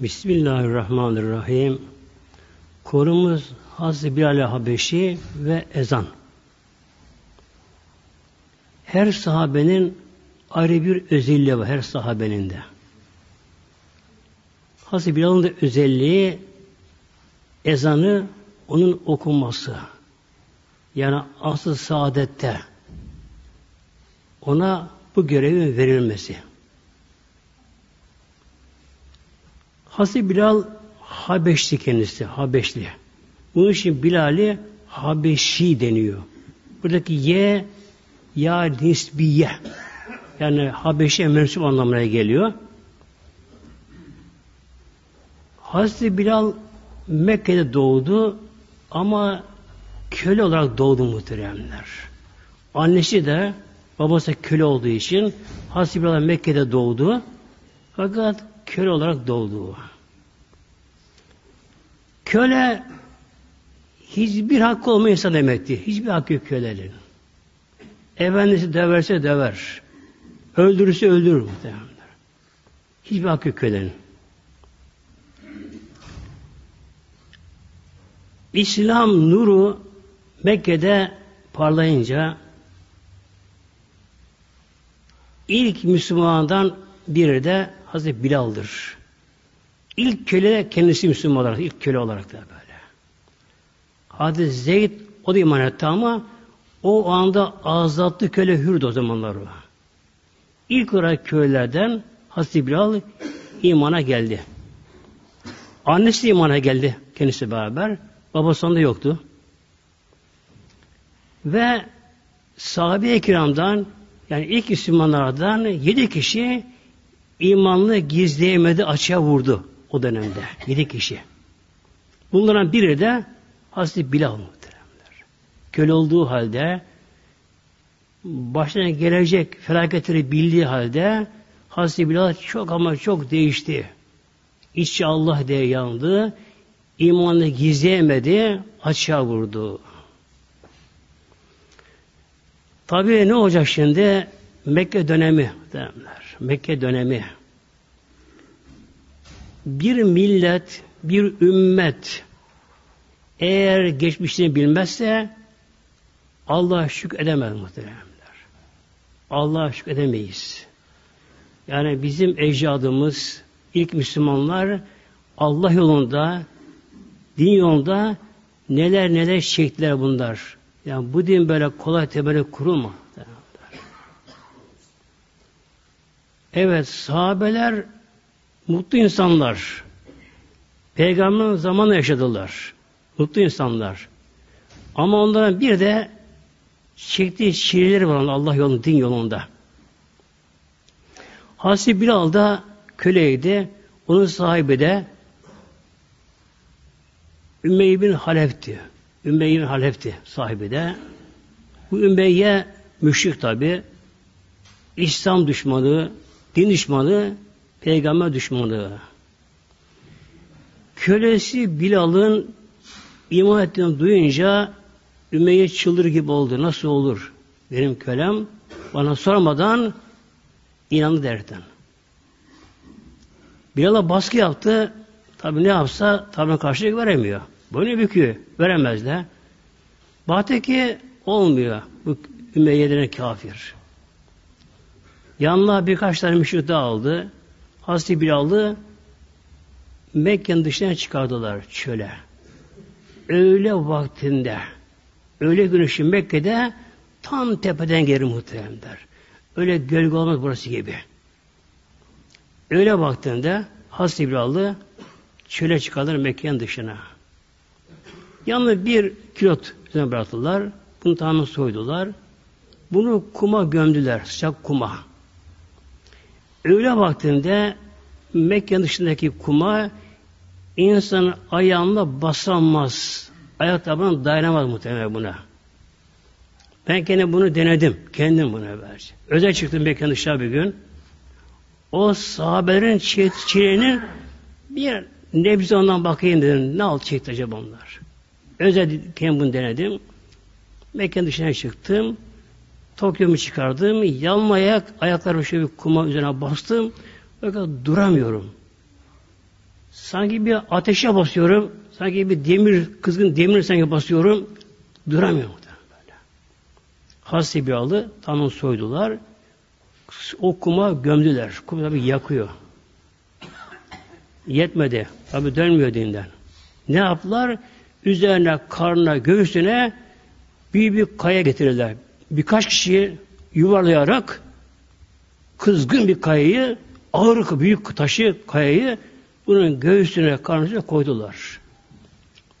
Bismillahirrahmanirrahim. Konumuz Hazreti Bilal Habeşi ve ezan. Her sahabenin ayrı bir özelliği var her sahabenin de. Hazreti Bilal'ın da özelliği ezanı onun okunması. Yani asıl saadette ona bu görevin verilmesi. Hazreti Bilal Habeşli kendisi, Habeşli. Bunun için Bilal'i Habeşi deniyor. Buradaki ye ya nisbiye. Yani Habeşi mensup anlamına geliyor. Hazreti Bilal Mekke'de doğdu ama köle olarak doğdu muhteremler. Annesi de babası köle olduğu için Hazreti Bilal Mekke'de doğdu. Fakat köle olarak doğdu. Köle hiçbir hakkı olmayan insan demektir. Hiçbir hakkı yok kölelerin. Efendisi döverse döver. Öldürürse öldürür muhtemelen. Hiçbir hakkı yok kölenin. İslam nuru Mekke'de parlayınca ilk Müslümandan biri de Hazreti Bilal'dır. İlk köle kendisi Müslüman olarak, ilk köle olarak da böyle. Hazreti Zeyd o da iman etti ama o anda azatlı köle hürdü o zamanlar o. İlk olarak köylerden Hazreti Bilal imana geldi. Annesi imana geldi kendisi beraber. Babası onda yoktu. Ve sahabe-i kiramdan yani ilk Müslümanlardan yedi kişi imanlı gizleyemedi, açığa vurdu o dönemde. Yedi kişi. Bunlardan biri de Hazreti Bilal muhteremler. Köle olduğu halde başına gelecek felaketleri bildiği halde Hazreti Bilal çok ama çok değişti. İçi Allah diye yandı. İmanını gizleyemedi, açığa vurdu. Tabii ne olacak şimdi? Mekke dönemi derler. Mekke dönemi. Bir millet, bir ümmet eğer geçmişini bilmezse Allah şük edemez muhteremler. Allah şük edemeyiz. Yani bizim ecdadımız, ilk Müslümanlar Allah yolunda, din yolunda neler neler çektiler bunlar. Yani bu din böyle kolay tebele kurulma. Evet, sahabeler mutlu insanlar. Peygamberin zamanı yaşadılar. Mutlu insanlar. Ama onların bir de çektiği çileleri var Allah yolunda, din yolunda. Hazreti Bilal da köleydi. Onun sahibi de Ümeyye bin Halef'ti. Ümeyye bin Halef'ti sahibi de. Bu Ümeyye müşrik tabi. İslam düşmanı, din düşmanı, peygamber düşmanı. Kölesi Bilal'ın iman ettiğini duyunca Ümeyye çıldır gibi oldu. Nasıl olur? Benim kölem bana sormadan inandı derden. Bilal'a baskı yaptı. Tabi ne yapsa tabi karşılık veremiyor. Boynu büküyor. Veremez de. Baktı ki olmuyor. Bu Ümeyye'den kafir. Yanına birkaç tane müşrik daha aldı. Hazreti Bilal'ı Mekke'nin dışına çıkardılar çöle. Öğle vaktinde öğle güneşi Mekke'de tam tepeden geri muhteremler. Öyle gölge olmaz burası gibi. Öyle vaktinde Hazreti Bilal'ı çöle çıkardılar Mekke'nin dışına. Yanına bir kilot üzerine bıraktılar. Bunu tamamen soydular. Bunu kuma gömdüler. Sıcak kuma. Öyle vaktinde Mekke dışındaki kuma insan ayağında basamaz. Ayak tabanına dayanamaz muhtemelen buna. Ben kendi bunu denedim. Kendim bunu verdi. Özel çıktım Mekke'nin dışına bir gün. O sahabelerin çileğinin bir nebze ondan bakayım dedim. Ne alt çekti acaba onlar? Özel kendim bunu denedim. Mekke'nin dışına çıktım. Tokyo'mu çıkardım. Yalmayak ayaklarımı şöyle bir kuma üzerine bastım. Fakat duramıyorum. Sanki bir ateşe basıyorum. Sanki bir demir, kızgın demir sanki basıyorum. Duramıyorum. Bilal'ı tanrı soydular. O kuma gömdüler. Kum tabi yakıyor. Yetmedi. Tabi dönmüyor dinden. Ne yaptılar? Üzerine, karnına, göğsüne büyük bir kaya getirirler. Birkaç kişi yuvarlayarak kızgın bir kayayı, ağır büyük taşı kayayı bunun göğsüne, karnına koydular.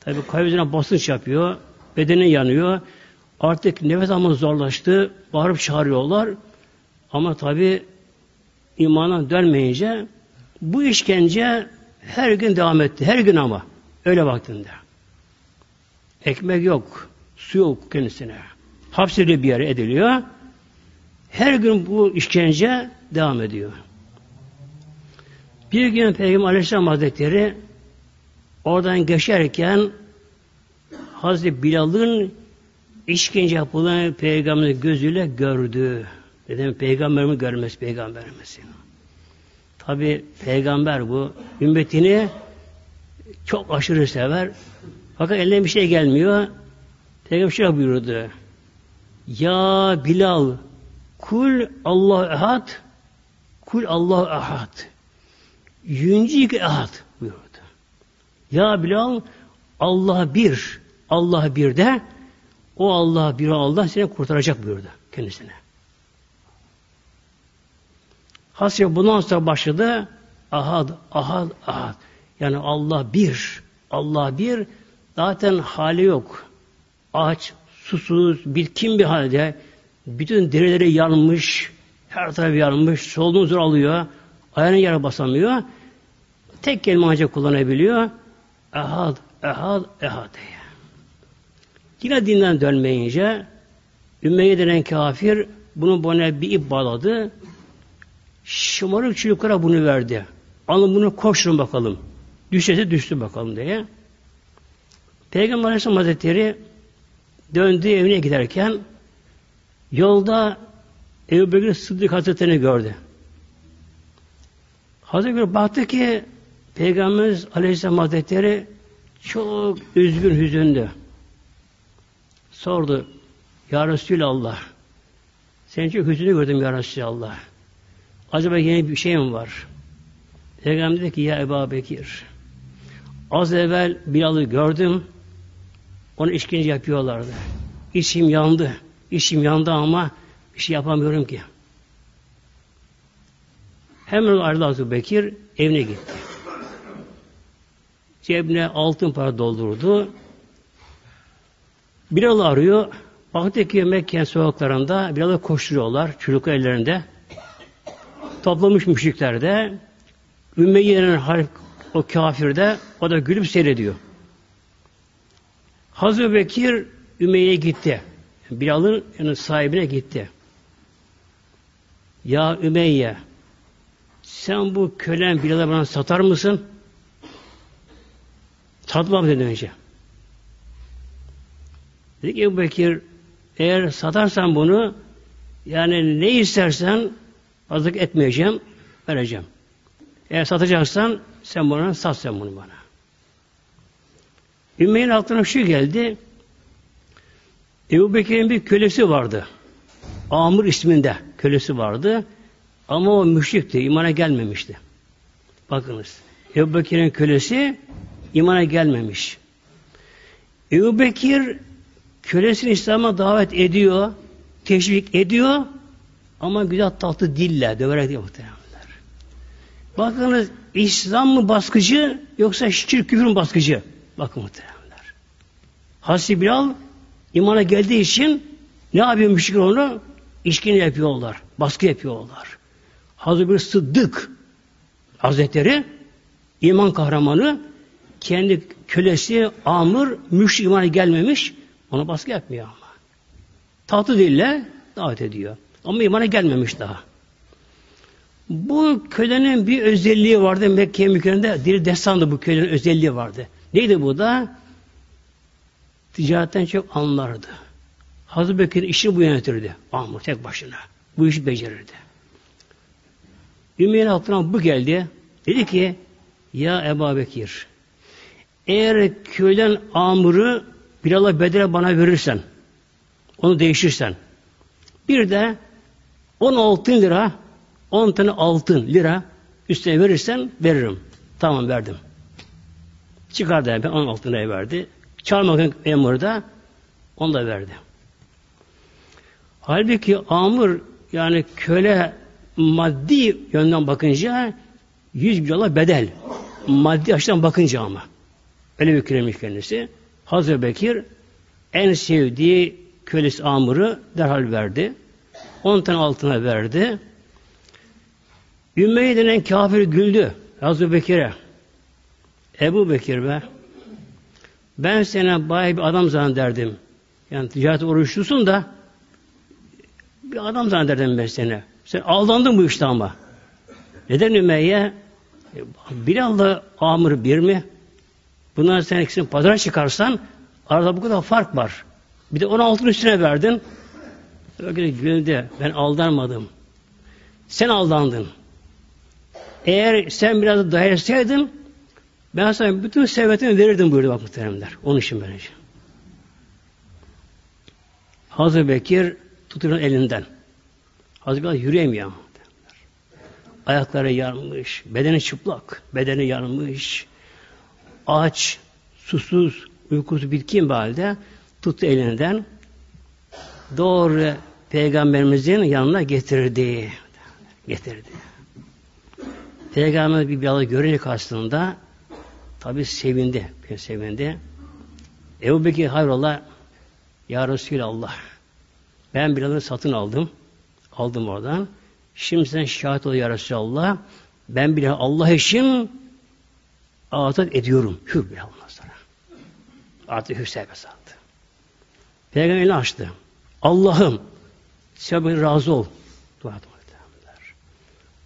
Tabi kaya üzerine basınç yapıyor, bedeni yanıyor. Artık nefes alması zorlaştı, bağırıp çağırıyorlar. Ama tabi imana dönmeyince bu işkence her gün devam etti. Her gün ama. Öyle vaktinde. Ekmek yok. Su yok kendisine. Hapsediliyor bir yere ediliyor. Her gün bu işkence devam ediyor. Bir gün Peygamber Aleyhisselam Hazretleri oradan geçerken Hazreti Bilal'ın işkence yapılan peygamber gözüyle gördü. Dedim peygamberimi görmez peygamberimizin. Tabi peygamber bu. Ümmetini çok aşırı sever. Fakat eline bir şey gelmiyor. Peygamber şöyle buyurdu. Ya Bilal kul Allah ehad kul Allah ehad yüncik ehad buyurdu. Ya Bilal Allah bir Allah bir de o Allah bir Allah seni kurtaracak buyurdu kendisine. Hasya bundan sonra başladı ahad, ahad, ahad. Yani Allah bir, Allah bir, zaten hali yok. Aç, susuz, bitkin bir halde, bütün derileri yanmış, her tarafı yanmış, solunum zor alıyor, ayağını yere basamıyor. Tek kelime ancak kullanabiliyor. Ehad, ehad, ehad diye. Yine dinden dönmeyince Ümmeye denen kafir bunu bana bir ip bağladı. Şımarık çocuklara bunu verdi. Alın bunu koşun bakalım. Düşese düştü bakalım diye. Peygamber Aleyhisselam Hazretleri döndü evine giderken yolda Ebu Bekir Sıddık Hazretleri'ni gördü. Hazreti Bekir baktı ki Peygamberimiz Aleyhisselam Hazretleri çok üzgün, hüzündü. Sordu. Ya Resulallah sen çok hüzünlü gördüm Ya Resulallah. Acaba yeni bir şey mi var? Peygamber dedi ki ya Ebu Bekir az evvel Bilal'ı gördüm onu işkence yapıyorlardı. İçim yandı. İçim yandı ama bir şey yapamıyorum ki. Hemen ayrıldı Bekir evine gitti. Cebine altın para doldurdu. Bilal arıyor. Baktı ki Mekke sokaklarında Bilal'ı koşturuyorlar. Çocuk ellerinde. Toplamış müşrikler de. Ümeyye'nin o kafirde o da gülüp seyrediyor. Hazreti Bekir Ümeyye'ye gitti. Bilal'ın yani sahibine gitti. Ya Ümeyye sen bu kölen Bilal'e bana satar mısın? Satmam dedi önce. Dedi ki Ebu Bekir eğer satarsan bunu yani ne istersen azlık etmeyeceğim, vereceğim. Eğer satacaksan sen bana sat sen bunu bana. Ümmeyin aklına şu geldi. Ebu Bekir'in bir kölesi vardı. Amr isminde kölesi vardı. Ama o müşrikti, imana gelmemişti. Bakınız. Ebu Bekir'in kölesi imana gelmemiş. Ebu Bekir kölesini İslam'a davet ediyor, teşvik ediyor ama güzel tatlı dille döverek diyor muhtemelenler. Bakınız İslam mı baskıcı yoksa şirk küfür mü baskıcı? Bakın muhtemelenler. Hazreti Bilal imana geldiği için ne yapıyor müşrikler onu? İşkini yapıyorlar, baskı yapıyorlar. Hazreti bir Sıddık Hazretleri iman kahramanı kendi kölesi Amr müşrik imana gelmemiş ona baskı yapmıyor ama. Tatlı dille davet ediyor. Ama imana gelmemiş daha. Bu kölenin bir özelliği vardı Mekke mükerremede. Dili destandı bu kölenin özelliği vardı. Neydi bu da? Ticaretten çok anlardı. Hazreti Bekir işini bu yönetirdi. Amr tek başına. Bu işi becerirdi. Ümeyye'nin aklına bu geldi. Dedi ki Ya Ebu Bekir eğer köyden amuru Bilal'a bedele bana verirsen onu değişirsen bir de 10 altın lira 10 tane altın lira üstüne verirsen veririm. Tamam verdim. Çıkardı hemen 10 altın lirayı verdi. Çarmak memuru da onu da verdi. Halbuki amur yani köle maddi yönden bakınca 100 bin bedel. Maddi açıdan bakınca ama. Öyle bir küremiş kendisi. Hazreti Bekir en sevdiği kölesi Amr'ı derhal verdi. 10 tane altına verdi. Ümmeye denen kafir güldü. Hazreti Bekir'e. Ebu Bekir be. Ben sana bayağı bir adam zannederdim. Yani ticaret oruçlusun da bir adam zannederdim ben seni. Sen aldandın bu işte ama. Neden Ümeyye? E, Bilal'la Amr bir mi? Bunlar sen ikisini pazara çıkarsan arada bu kadar fark var. Bir de 16'ın üstüne verdin. Öyle güldü. Ben aldanmadım. Sen aldandın. Eğer sen biraz da dayansaydın ben sana bütün servetimi verirdim buyurdu bak muhteremler. Onun için böylece. Hazreti Bekir tutuyor elinden. Hazreti Bekir yürüyemiyor. Ayakları yanmış, bedeni çıplak, bedeni yanmış, aç, susuz, uykusu bitkin bir halde tuttu elinden doğru Peygamberimizin yanına getirdi. Getirdi. Peygamber bir Bilal'ı görünce karşısında tabi sevindi. Bir sevindi. Ebu Bekir hayrola Ya Resulallah ben Bilal'ı satın aldım. Aldım oradan. Şimdi sen şahit ol Ya Resulallah. Ben bile Allah için azat ediyorum. Hür Bilal ondan sonra. Artık hür serbest aldı. Peygamber elini açtı. Allah'ım sen razı ol. Dua etmediler.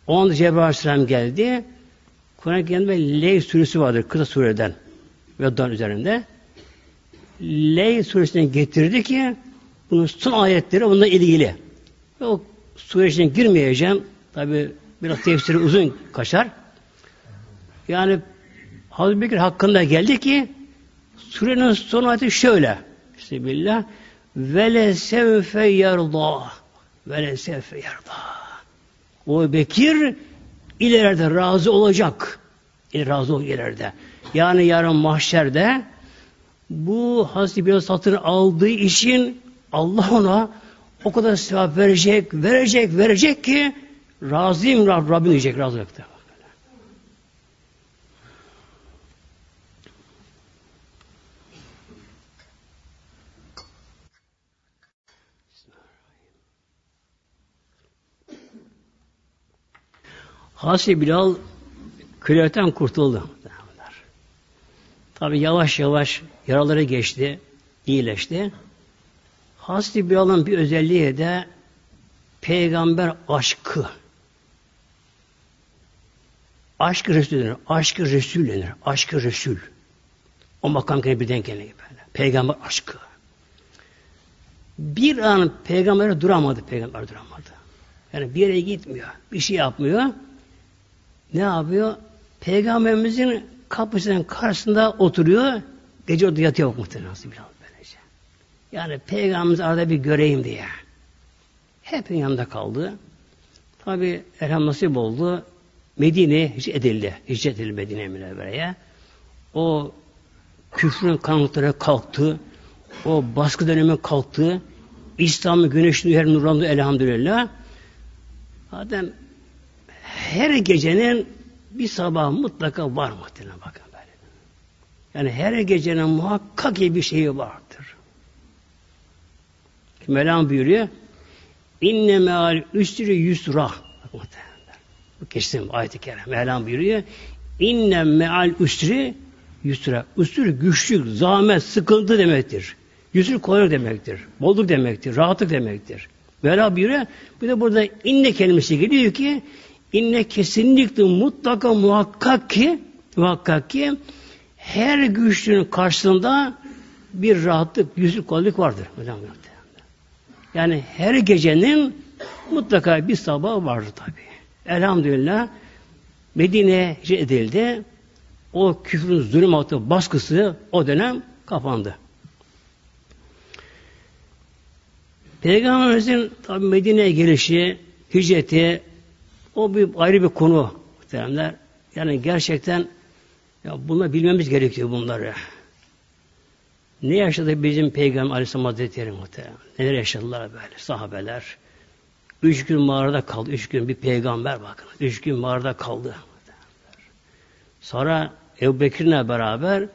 O anda Cebrail Aleyhisselam geldi. Kur'an-ı Kerim'de Ley suresi vardır kısa sureden ve dan üzerinde. Ley suresini getirdi ki bunun son ayetleri bununla ilgili. Ve o sure girmeyeceğim. Tabi biraz tefsiri uzun kaçar. Yani Hazreti Bekir hakkında geldi ki surenin son ayeti şöyle. Bismillah. Vele sevfe yarda. Vele sevfe yarda. O Bekir ileride razı olacak. E, razı olacak ileride. Yani yarın mahşerde bu Hazreti satın aldığı için Allah ona o kadar sevap verecek, verecek, verecek ki razıyım Rab, Rabbim diyecek, razı olacak. Hazreti Bilal kölelikten kurtuldu. Tabi yavaş yavaş yaraları geçti, iyileşti. Hazreti Bilal'ın bir özelliği de peygamber aşkı. Aşkı Resul denir. Aşkı Resul denir. Aşkı Resul. O makam kendine birden geliyor böyle. Peygamber aşkı. Bir an peygambere duramadı. Peygamber duramadı. Yani bir yere gitmiyor. Bir şey yapmıyor ne yapıyor? Peygamberimizin kapısının karşısında oturuyor. Gece orada yatıyor muhtemelen biraz böylece. Yani peygamberimizi arada bir göreyim diye. Hep yanında kaldı. Tabi elham nasip oldu. Medine'ye hiç edildi. Hiç edildi Medine Münevvere'ye. O küfrün karanlıkları kalktı. O baskı dönemi kalktı. İslam'ı güneşli her nurlandı elhamdülillah. Zaten her gecenin bir sabah mutlaka var muhtemelen bakın böyle. Yani her gecenin muhakkak bir şeyi vardır. Mevlam buyuruyor İnne meal üstürü yusra bu kesin ayet-i kerem. Mevlam buyuruyor İnne meal üstürü yusra. Üstür güçlük, zahmet, sıkıntı demektir. Yusur kolaylık demektir. Bolluk demektir. Rahatlık demektir. Mevla buyuruyor. Bir de burada inne kelimesi geliyor ki İnne kesinlikle mutlaka muhakkak ki muhakkak ki her güçlüğün karşısında bir rahatlık, yüzlük kolaylık vardır. Yani her gecenin mutlaka bir sabah vardır tabi. Elhamdülillah Medine'ye edildi. o küfrün zulüm altı baskısı o dönem kapandı. Peygamberimizin tabi Medine'ye gelişi, hicreti o bir ayrı bir konu muhteremler. Yani gerçekten ya bunları bilmemiz gerekiyor bunları. Ne yaşadı bizim Peygamber Aleyhisselam Hazretleri muhterem? Neler yaşadılar böyle sahabeler? Üç gün mağarada kaldı. Üç gün bir peygamber bakın. Üç gün mağarada kaldı. Sonra Ebu Bekir'le beraber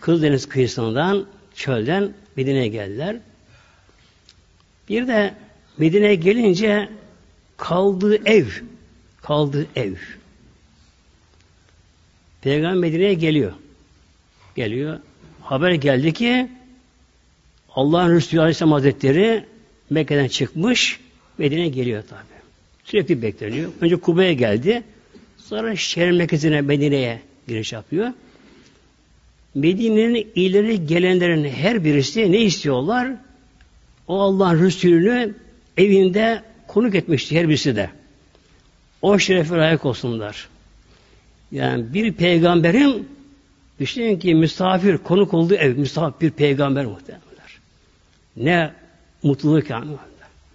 Kızdeniz kıyısından çölden Medine'ye geldiler. Bir de Medine'ye gelince kaldığı ev, kaldığı ev. Peygamber Medine'ye geliyor. Geliyor. Haber geldi ki Allah'ın Resulü Aleyhisselam Hazretleri Mekke'den çıkmış Medine'ye geliyor tabi. Sürekli bekleniyor. Önce Kuba'ya geldi. Sonra şehir merkezine Medine'ye giriş yapıyor. Medine'nin ileri gelenlerin her birisi ne istiyorlar? O Allah'ın Resulü'nü evinde konuk etmişti her birisi de. O şerefe layık olsunlar. Yani bir peygamberin düşünün ki misafir konuk olduğu ev, misafir bir peygamber muhtemelenler. Ne mutluluk yani.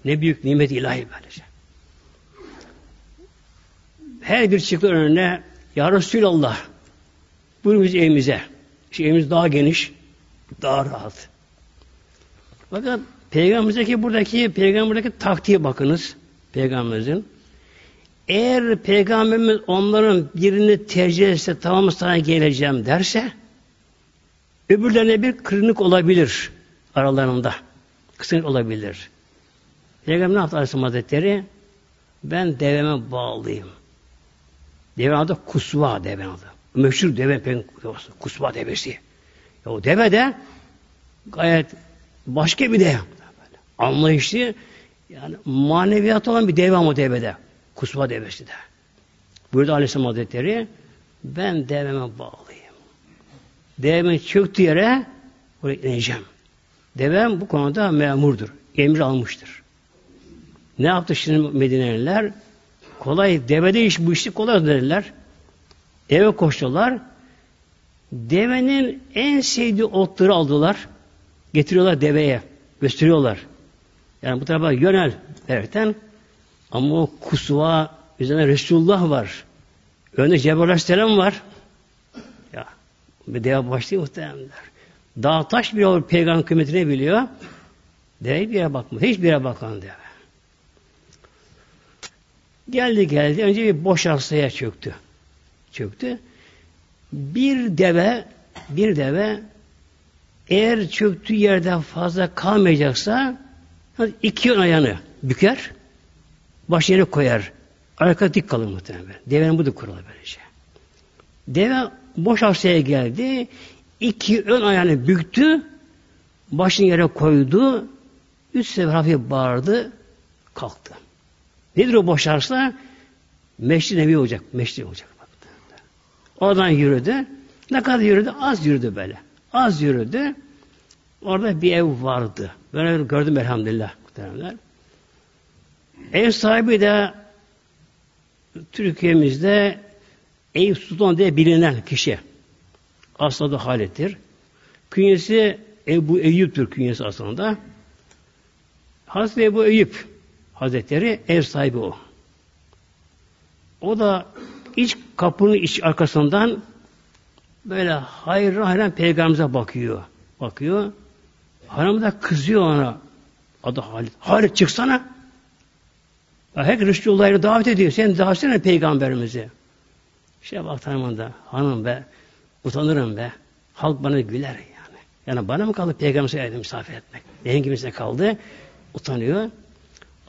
Ne büyük nimet ilahi böylece. Her bir çıktı önüne Ya Resulallah buyurun biz evimize. İşte evimiz daha geniş, daha rahat. Fakat Peygamberimizdeki buradaki peygamberdeki taktiğe bakınız. Peygamberimizin. Eğer peygamberimiz onların birini tercih etse tamam sana geleceğim derse öbürlerine bir kırınık olabilir aralarında. Kısınık olabilir. Peygamber ne yaptı Aleyhisselam Hazretleri? Ben deveme bağlıyım. Deve adı Kusva deve adı. Meşhur deve Kusva devesi. Ya o deve de gayet başka bir deve. Anlayışlı yani maneviyat olan bir deve ama devede. Kusva devesi de. Burada Aleyhisselam Hazretleri ben deveme bağlıyım. Devemin çöktüğü yere oraya ineceğim. Devem bu konuda memurdur. Emir almıştır. Ne yaptı şimdi Medineliler? Kolay, devede iş bu işi kolay dediler. Eve koştular. Devenin en sevdiği otları aldılar. Getiriyorlar deveye. Gösteriyorlar. Yani bu tarafa yönel derken ama o kusuva üzerine Resulullah var. Önde Cebrail Aleyhisselam var. Ya bir deve başlıyor muhtemelenler. Dağ taş bir peygamber kıymetini biliyor. Deve bir yere bakmıyor. Hiçbir yere bakan deve. Geldi geldi. Önce bir boş arsaya çöktü. Çöktü. Bir deve bir deve eğer çöktüğü yerden fazla kalmayacaksa iki ön ayağını büker baş yere koyar. Arka dik kalır muhtemelen. Devenin bu da kuralı böylece. Deve boş arsaya geldi. iki ön ayağını büktü. Başını yere koydu. Üç sefer hafif bağırdı. Kalktı. Nedir o boşarsa? Meşri nevi olacak. Meşri olacak. Oradan yürüdü. Ne kadar yürüdü? Az yürüdü böyle. Az yürüdü. Orada bir ev vardı. Ben gördüm elhamdülillah. Muhtemelenler. Ev sahibi de Türkiye'mizde Eyüp Sultan diye bilinen kişi. Aslında Halit'tir. Künyesi Ebu Eyüp'tür künyesi aslında. Hazreti Ebu Eyüp Hazretleri ev sahibi o. O da iç kapının iç arkasından böyle hayır hayran peygamberimize bakıyor. Bakıyor. Hanım da kızıyor ona. Adı Halit. Halit çıksana. Her Resulullah'ı davet ediyor. Sen davet etsene peygamberimizi. İşte bak da hanım be utanırım be. Halk bana güler yani. Yani bana mı kaldı peygamberimize misafir etmek? Benim gibisine kaldı. Utanıyor.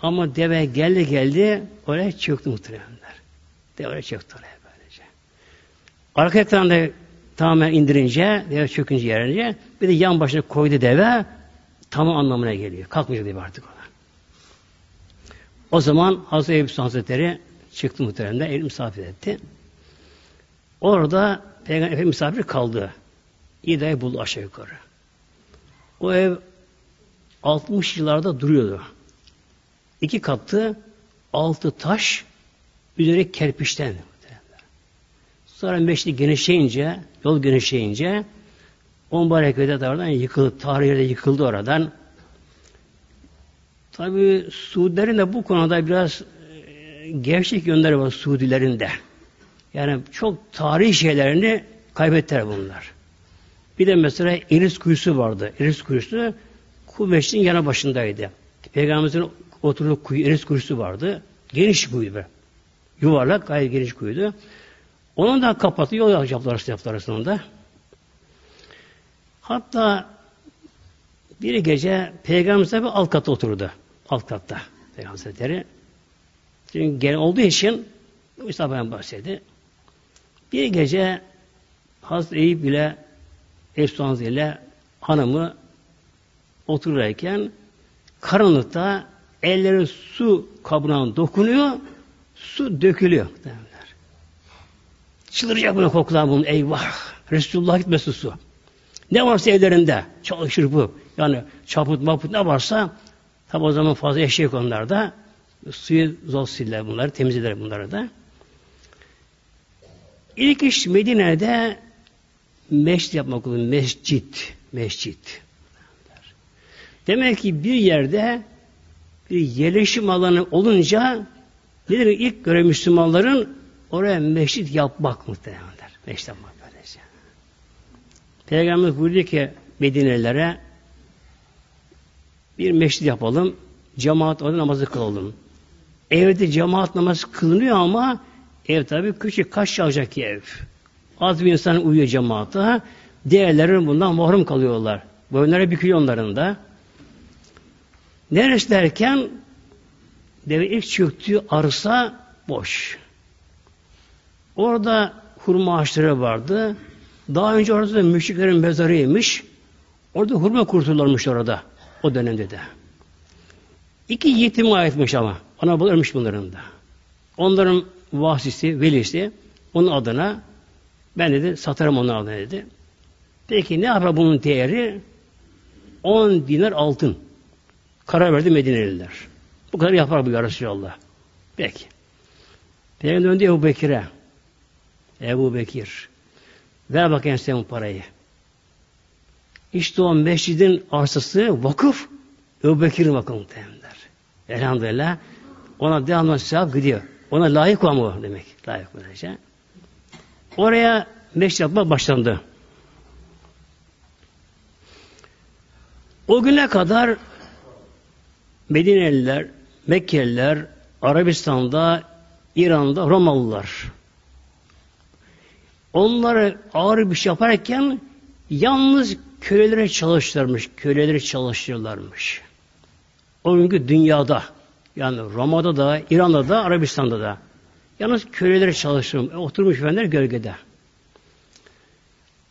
Ama deve geldi geldi oraya çöktü muhtemelenler. Deve oraya çöktü oraya böylece. Arka ekranda tamamen indirince, deve çökünce yerince bir de yan başına koydu deve tamam anlamına geliyor. Kalkmayacak deve artık ona. O zaman Hazreti Eyüp Hazretleri çıktı muhteremde, el misafir etti. Orada Peygamber Efendimiz misafir kaldı. İda'yı buldu aşağı yukarı. O ev 60 yıllarda duruyordu. İki katlı altı taş üzeri kerpiçten. Sonra meşri genişleyince, yol genişleyince on mübarek de oradan yıkıldı. Tarihi de yıkıldı oradan. Tabi Suudilerin de bu konuda biraz e, gevşek yönleri var Suudilerin de. Yani çok tarihi şeylerini kaybettiler bunlar. Bir de mesela Eris kuyusu vardı. Eris kuyusu Kubeş'in yana başındaydı. Peygamberimizin oturduğu kuyu, Eris kuyusu vardı. Geniş kuyu be. Yuvarlak, gayet geniş kuyuydu. Onun da kapatı yol yaptılar yaptılar arasında. Hatta bir gece Peygamberimiz bir alt katta oturdu. Alt katta Peygamber. Çünkü gelen olduğu için Mustafa'dan bahsetti. Bir gece Hazreti Eyüp ile Efsanız ile hanımı otururken karanlıkta elleri su kabına dokunuyor, su dökülüyor. Çıldıracak bunu kokular bunun. Eyvah! Resulullah gitmesin su. Ne varsa evlerinde çalışır bu. Yani çaput maput ne varsa tabi o zaman fazla eşek onlarda. Suyu zor siller bunları, temizler bunları da. İlk iş Medine'de mescit yapmak olur. Mescit. Mescit. Demek ki bir yerde bir yerleşim alanı olunca nedir ilk göre Müslümanların oraya mescit yapmak muhtemelenler. Mescit yapmak böylece. Peygamber buyurdu ki Medinelilere bir mescit yapalım. Cemaat orada namazı kılalım. Evde cemaat namazı kılınıyor ama ev tabi küçük kaç çalacak ki ev. Az bir insan uyuyor cemaate. Diğerleri bundan mahrum kalıyorlar. Boyunları büküyor onların da. Neresi derken deve ilk çöktüğü arsa boş. Orada hurma ağaçları vardı. Daha önce orada da müşriklerin mezarıymış. Orada hurma kurtularmış orada. O dönemde de. İki yetim aitmiş ama. Ana ölmüş bunların da. Onların vasisi, velisi onun adına ben dedi satarım onu adına dedi. Peki ne yapar bunun değeri? 10 dinar altın. Karar verdi Medineliler. Bu kadar yapar bu ya Resulallah. Peki. Peygamber döndü Ebu Bekir'e. Ebu Bekir. Ver bakayım sen bu parayı. İşte o mescidin arsası vakıf Ebu Bekir'in vakıfı muhtemelenler. Elhamdülillah. Ona devamlı sevap gidiyor. Ona layık mı demek. Layık böylece. Oraya mescid yapma başlandı. O güne kadar Medineliler, Mekkeliler, Arabistan'da, İran'da Romalılar. Onları ağır bir şey yaparken yalnız köleleri çalıştırmış, köleleri çalıştırırlarmış. O günkü dünyada, yani Roma'da da, İran'da da, Arabistan'da da. Yalnız köleleri çalıştırmış, e, oturmuş efendiler gölgede.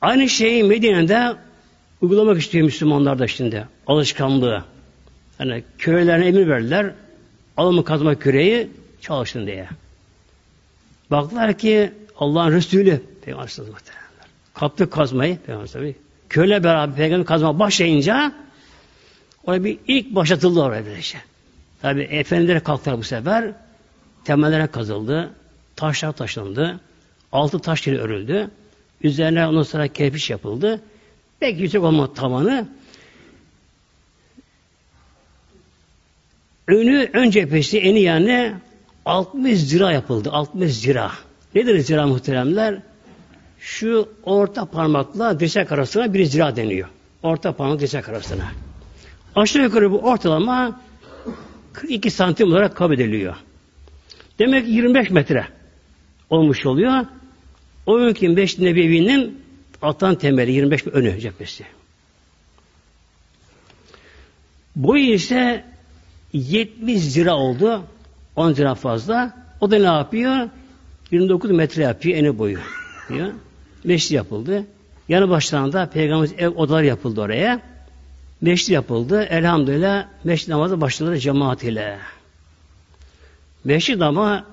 Aynı şeyi Medine'de uygulamak istiyor Müslümanlar da şimdi. Alışkanlığı. Yani kölelerine emir verdiler. Alımı kazma küreği çalışın diye. Baktılar ki Allah'ın Resulü Peygamber muhtemelenler. Kaptı kazmayı Peygamber tabi. Köle beraber Peygamber kazma başlayınca oraya bir ilk başlatıldı oraya bir şey. Tabi efendilere kalktılar bu sefer. Temellere kazıldı. Taşlar taşlandı. Altı taş ile örüldü. Üzerine ondan sonra kerpiç yapıldı. Pek yüksek olmadı tavanı. Önü ön cephesi eni yani 60 zira yapıldı. 60 zira. Nedir zira muhteremler? Şu orta parmakla dirsek arasına bir zira deniyor. Orta parmak dirsek arasına. Aşağı yukarı bu ortalama 42 santim olarak kabul ediliyor. Demek ki 25 metre olmuş oluyor. O mümkün 5 Nebevi'nin atan temeli 25 önü cephesi. Boyu ise 70 lira oldu. 10 lira fazla. O da ne yapıyor? 29 metre yapıyor eni boyu. Diyor. Meşri yapıldı. Yanı başlarında Peygamberimiz ev odalar yapıldı oraya. Meşri yapıldı. Elhamdülillah meşri namazı başladı cemaat ile. Meşri ama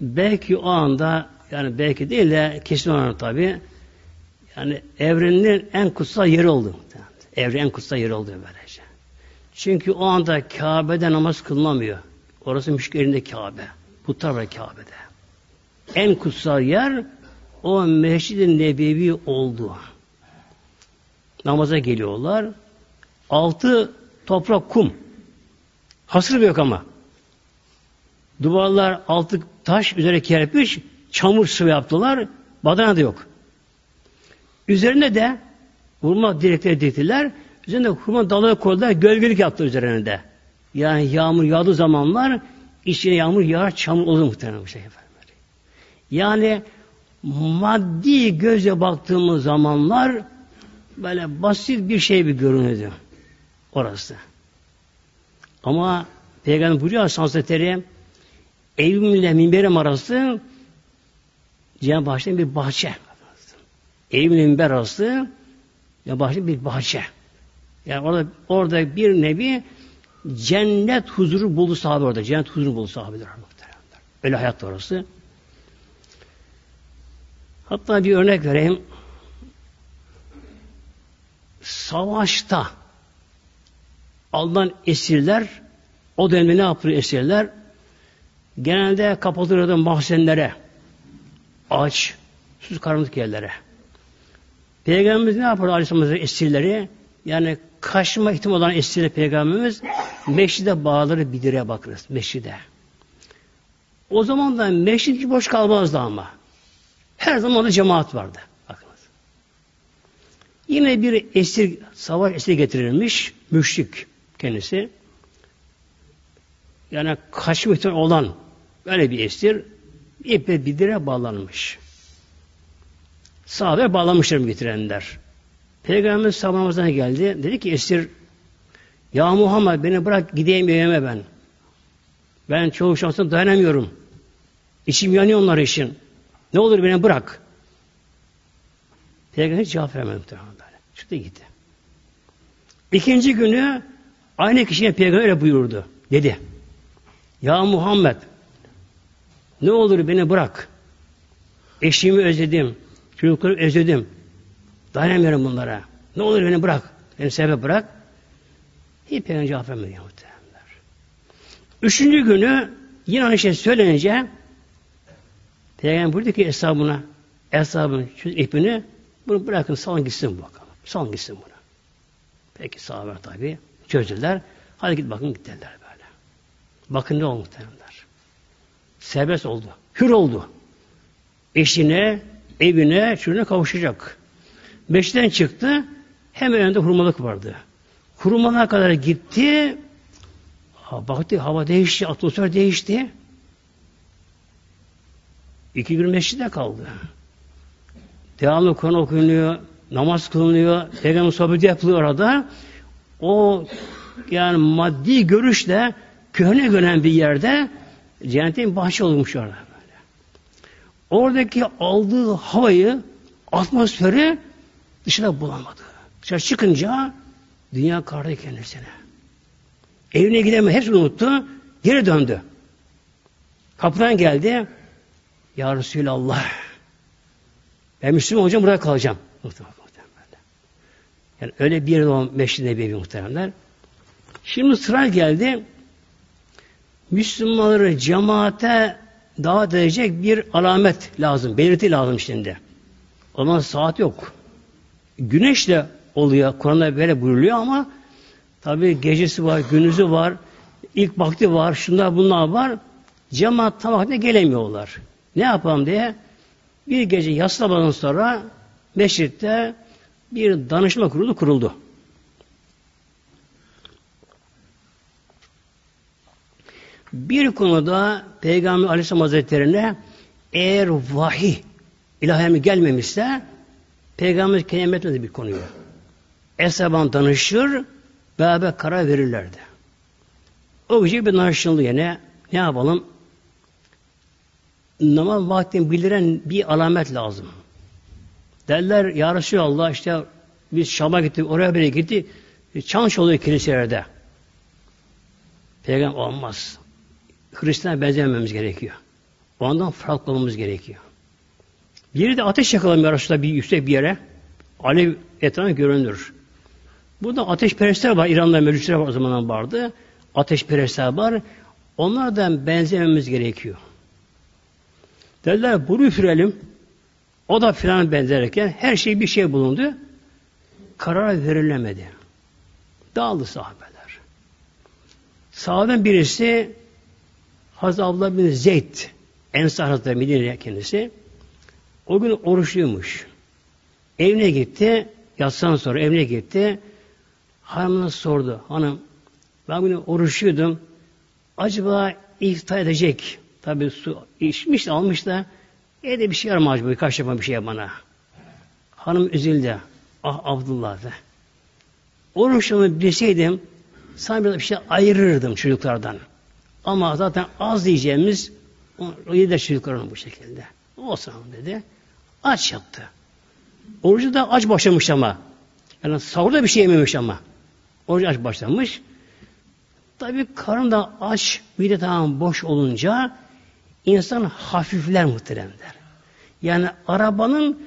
belki o anda yani belki değil de kesin olarak tabi yani evrenin en kutsal yeri oldu. Evrenin en kutsal yeri oldu böylece. Çünkü o anda Kabe'de namaz kılınamıyor. Orası müşkerinde Kabe. Putlar var Kabe'de. en kutsal yer o Mescid-i Nebevi oldu. Namaza geliyorlar. Altı toprak kum. Hasır yok ama. Duvarlar altı taş, üzerine kerpiç, çamur sıvı yaptılar. Badana da yok. Üzerine de vurma direkleri diktiler. Üzerine hurma dalı koydular. Gölgelik yaptı üzerine de. Yani yağmur yağdığı zamanlar içine yağmur yağar, çamur olur muhtemelen bu şey efendim. Yani maddi göze baktığımız zamanlar böyle basit bir şey bir görünüyordu. Orası. Ama Peygamber buyuruyor Hazretleri evimle minberim arası Cenab-ı bir bahçe. Evimle minber arası bahçe bir bahçe. Yani orada, orada bir nevi cennet huzuru buldu sahabe orada. Cennet huzuru buldu sahabeler. Öyle hayat orası. Hatta bir örnek vereyim. Savaşta alınan esirler o dönemde ne yapıyor esirler? Genelde kapatılırdı mahzenlere aç, sus karanlık yerlere. Peygamberimiz ne yapar Aleyhisselam esirleri? Yani kaçma ihtimal olan esirleri Peygamberimiz meşride bağları bidire bakırız. Meşride. O zaman da meşrid boş kalmazdı ama. Her zaman da cemaat vardı. Bakınız. Yine bir esir, savaş esir getirilmiş, müşrik kendisi. Yani kaçma ihtimal olan böyle bir esir iple bidire bağlanmış. Sahabe bağlamışlar getirenler. Peygamberimiz sahabamızdan geldi. Dedi ki esir ya Muhammed beni bırak gideyim evime ben. Ben çoğu şansına dayanamıyorum. İçim yanıyor onlar için. Ne olur beni bırak. Peygamber hiç cevap vermedi muhtemelen böyle. Çıktı gitti. İkinci günü aynı kişiye peygamber öyle buyurdu. Dedi. Ya Muhammed ne olur beni bırak. Eşimi özledim. Çocukları özledim. Dayanamıyorum bunlara. Ne olur beni bırak. Beni sebep bırak. Hiç peygamber cevap vermedi muhtemelenler. Üçüncü günü yine aynı şey söylenince Peygamber buyurdu ki hesabına hesabın şu ipini bunu bırakın salın gitsin bakalım. Salın gitsin bunu. Peki sahabe tabi çözdüler. Hadi git bakın gittiler böyle. Bakın ne oldu muhtemelenler. Serbest oldu. Hür oldu. Eşine, evine, çocuğuna kavuşacak. Beşten çıktı. Hemen önünde hurmalık vardı. Hurmalığa kadar gitti. Ha, baktı hava değişti, atmosfer değişti. İki gün meşride kaldı. Devamlı konu okunuyor, namaz kılınıyor, peygamber sohbeti yapılıyor orada. O yani maddi görüşle köhne gören bir yerde cennetin bahçe olmuş orada. Böyle. Oradaki aldığı havayı, atmosferi dışına bulamadı. Dışarı çıkınca dünya kardı kendisine. Evine gidemedi, hepsini unuttu. Geri döndü. Kapıdan geldi. Ya Resulallah. Ben Müslüman olacağım, buraya kalacağım. Yani öyle bir yerde o Meşri Nebevi muhteremler. Şimdi sıra geldi. Müslümanları cemaate davet edecek bir alamet lazım, belirti lazım şimdi. O zaman saat yok. Güneş de oluyor. Kur'an'da böyle buyuruluyor ama tabi gecesi var, gündüzü var, ilk vakti var, şunlar bunlar var. Cemaat tam vaktinde gelemiyorlar. Ne yapalım diye bir gece yaslamadan sonra meşritte bir danışma kurulu kuruldu. Bir konuda Peygamber Aleyhisselam Hazretleri'ne eğer vahiy ilahi gelmemişse Peygamber kelam etmedi bir konuyu. Eshaban danışır, beraber karar verirlerdi. O gece bir danışıldı yine. Ne yapalım? Namaz vaktini bildiren bir alamet lazım. Derler ya Resulallah işte biz Şam'a gittik, oraya bile gittik. Çan oluyor kiliselerde. Peygamber olmaz. Hristiyan benzememiz gerekiyor. Ondan farklı olmamız gerekiyor. Biri de ateş yakalım ya bir yüksek bir yere. Alev etrafı görünür. Burada ateşperestler var. İran'da mevcutlar var o zamanlar vardı. Ateşperestler var. Onlardan benzememiz gerekiyor. Dediler bunu üfürelim. O da filan benzerken her şey bir şey bulundu. Karar verilemedi. Dağıldı sahabeler. Sahaben birisi Hazreti Abdullah bin Zeyd Ensar Hazretleri Medine'ye kendisi. O gün oruçluymuş. Evine gitti. Yatsan sonra evine gitti. Hanımına sordu. Hanım ben bugün oruçluydum. Acaba iftar edecek. Tabi su içmiş almış da evde bir şey var mı acaba? Birkaç yapma bir şey bana. Hanım üzüldü. Ah Abdullah de. Oruçluğumu bilseydim sana bir şey ayırırdım çocuklardan. Ama zaten az diyeceğimiz o yedi çocukların bu şekilde. Olsun dedi. Aç yaptı. Orucu da aç başlamış ama. Yani sahurda bir şey yememiş ama. Oruç aç başlamış. Tabi karın da aç, mide tamam boş olunca insan hafifler muhteremler. Yani arabanın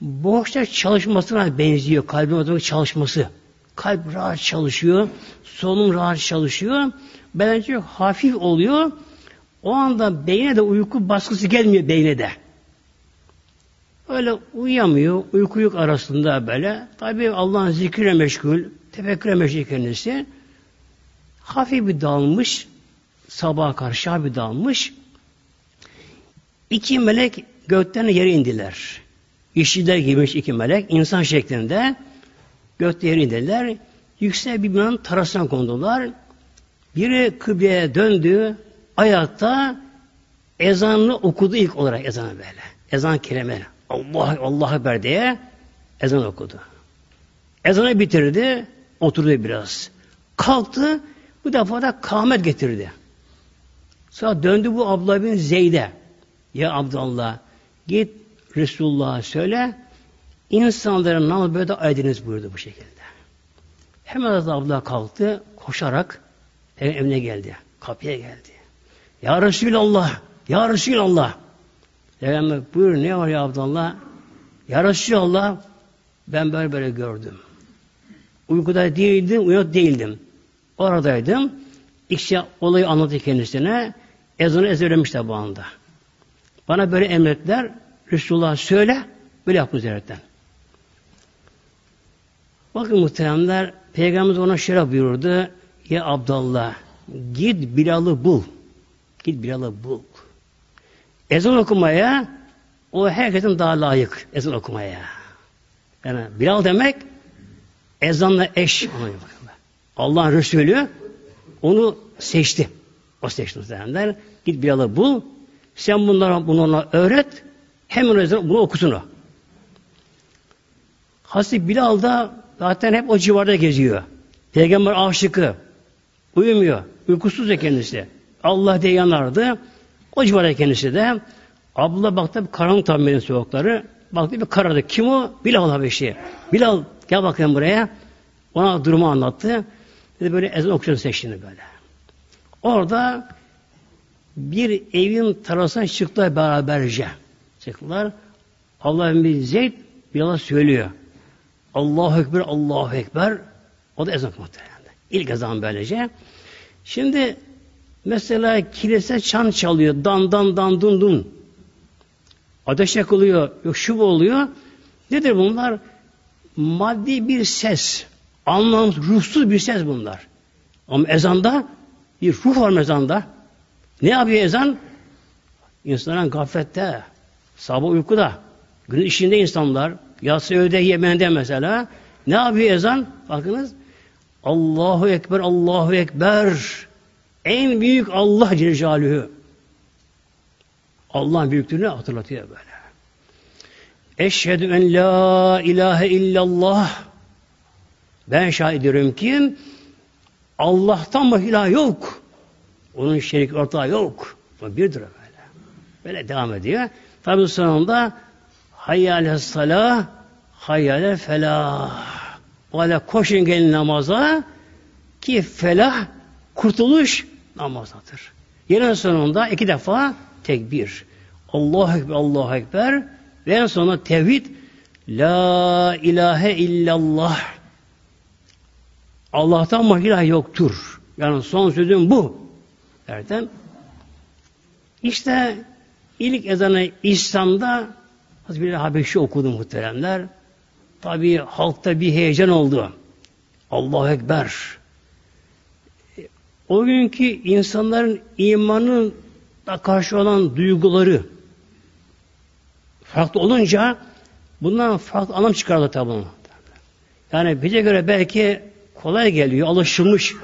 boşta çalışmasına benziyor. Kalbin otomatik çalışması. Kalp rahat çalışıyor. Solunum rahat çalışıyor. Bence hafif oluyor. O anda beyne de uyku baskısı gelmiyor beyne de. Öyle uyuyamıyor. Uyku yok arasında böyle. Tabi Allah'ın zikriyle meşgul. Tefekküre meşgul kendisi. Hafif bir dalmış. Sabaha karşı bir dalmış. İki melek gökten yere indiler. İşçiler giymiş iki melek insan şeklinde gökte yere indiler. Yüksek bir binanın tarasına kondular. Biri kıbleye döndü. Ayakta ezanını okudu ilk olarak ezanı böyle. Ezan kelime. Allah Allah Ekber diye ezan okudu. Ezanı bitirdi. Oturdu biraz. Kalktı. Bu defa da kâmet getirdi. Sonra döndü bu Abdullah bin Zeyd'e. Ya Abdullah git Resulullah'a söyle insanların namaz böyle de aydınız buyurdu bu şekilde. Hemen Hazreti Abdullah kalktı koşarak evine geldi. Kapıya geldi. Ya Resulallah Ya Resulallah Peygamber buyur ne var ya Abdullah? Ya Resulallah ben böyle böyle gördüm. Uykuda değildim, uyanık değildim. Oradaydım. İşte olayı anlattı kendisine. Ezanı ezberlemişler bu anda. Bana böyle emretler. Resulullah söyle. Böyle yapın üzerinden. Bakın muhteremler Peygamberimiz ona şöyle buyurdu. Ya Abdullah git Bilal'ı bul. Git Bilal'ı bul. Ezan okumaya o herkesin daha layık ezan okumaya. Yani Bilal demek ezanla eş. Allah'ın Resulü onu seçti. O seçti muhtemelenler. Git Bilal'ı bul. Sen bunlara bunu ona öğret. Hemen ezan bunu okusun o. Hazreti Bilal da zaten hep o civarda geziyor. Peygamber aşıkı. Uyumuyor. Uykusuz da kendisi. Allah diye yanardı. O civarda kendisi de. Abla baktı karanlık tabi sokakları. Baktı bir karadı. Kim o? Bilal Habeşi. Bilal gel bakayım buraya. Ona durumu anlattı. Dedi böyle ezan okuyorsun seçtiğini böyle. Orada bir evin tarlasına çıktılar beraberce. Çıktılar. Allah bir Zeyd Bilal'a söylüyor. Allahu Ekber, Allahu Ekber. O da ezan muhtemelen. İlk ezan böylece. Şimdi mesela kilise çan çalıyor. Dan dan dan dun dun. Ateş yakılıyor. Yok şu oluyor. Nedir bunlar? Maddi bir ses. Anlamsız, ruhsuz bir ses bunlar. Ama ezanda bir ruh var ezanda. Ne yapıyor ezan? İnsanların gaflette, sabah uykuda, gün işinde insanlar, yatsı öğde yemeğinde mesela. Ne yapıyor ezan? Bakınız. Allahu Ekber, Allahu Ekber. En büyük Allah Celle Allah'ın büyüklüğünü hatırlatıyor böyle. Eşhedü en la ilahe illallah. Ben şahit ediyorum ki Allah'tan başka ilah yok. Onun şerik ortağı yok. O birdir böyle. Böyle devam ediyor. Tabi sonunda hayyâle salah, hayyâle felah. Öyle koşun gelin namaza ki felah kurtuluş namazdadır. Yerin sonunda iki defa tekbir. Allahu Ekber, Allahu Ekber ve en sonunda tevhid La ilahe illallah Allah'tan başka ilah yoktur. Yani son sözüm bu. Derden. İşte ilk ezanı İslam'da Hazreti Habeşi okudu muhteremler. Tabi halkta bir heyecan oldu. Allahu Ekber. O günkü insanların imanın karşı olan duyguları farklı olunca bundan farklı anlam çıkardı tabi. Yani bize göre belki kolay geliyor, alışılmış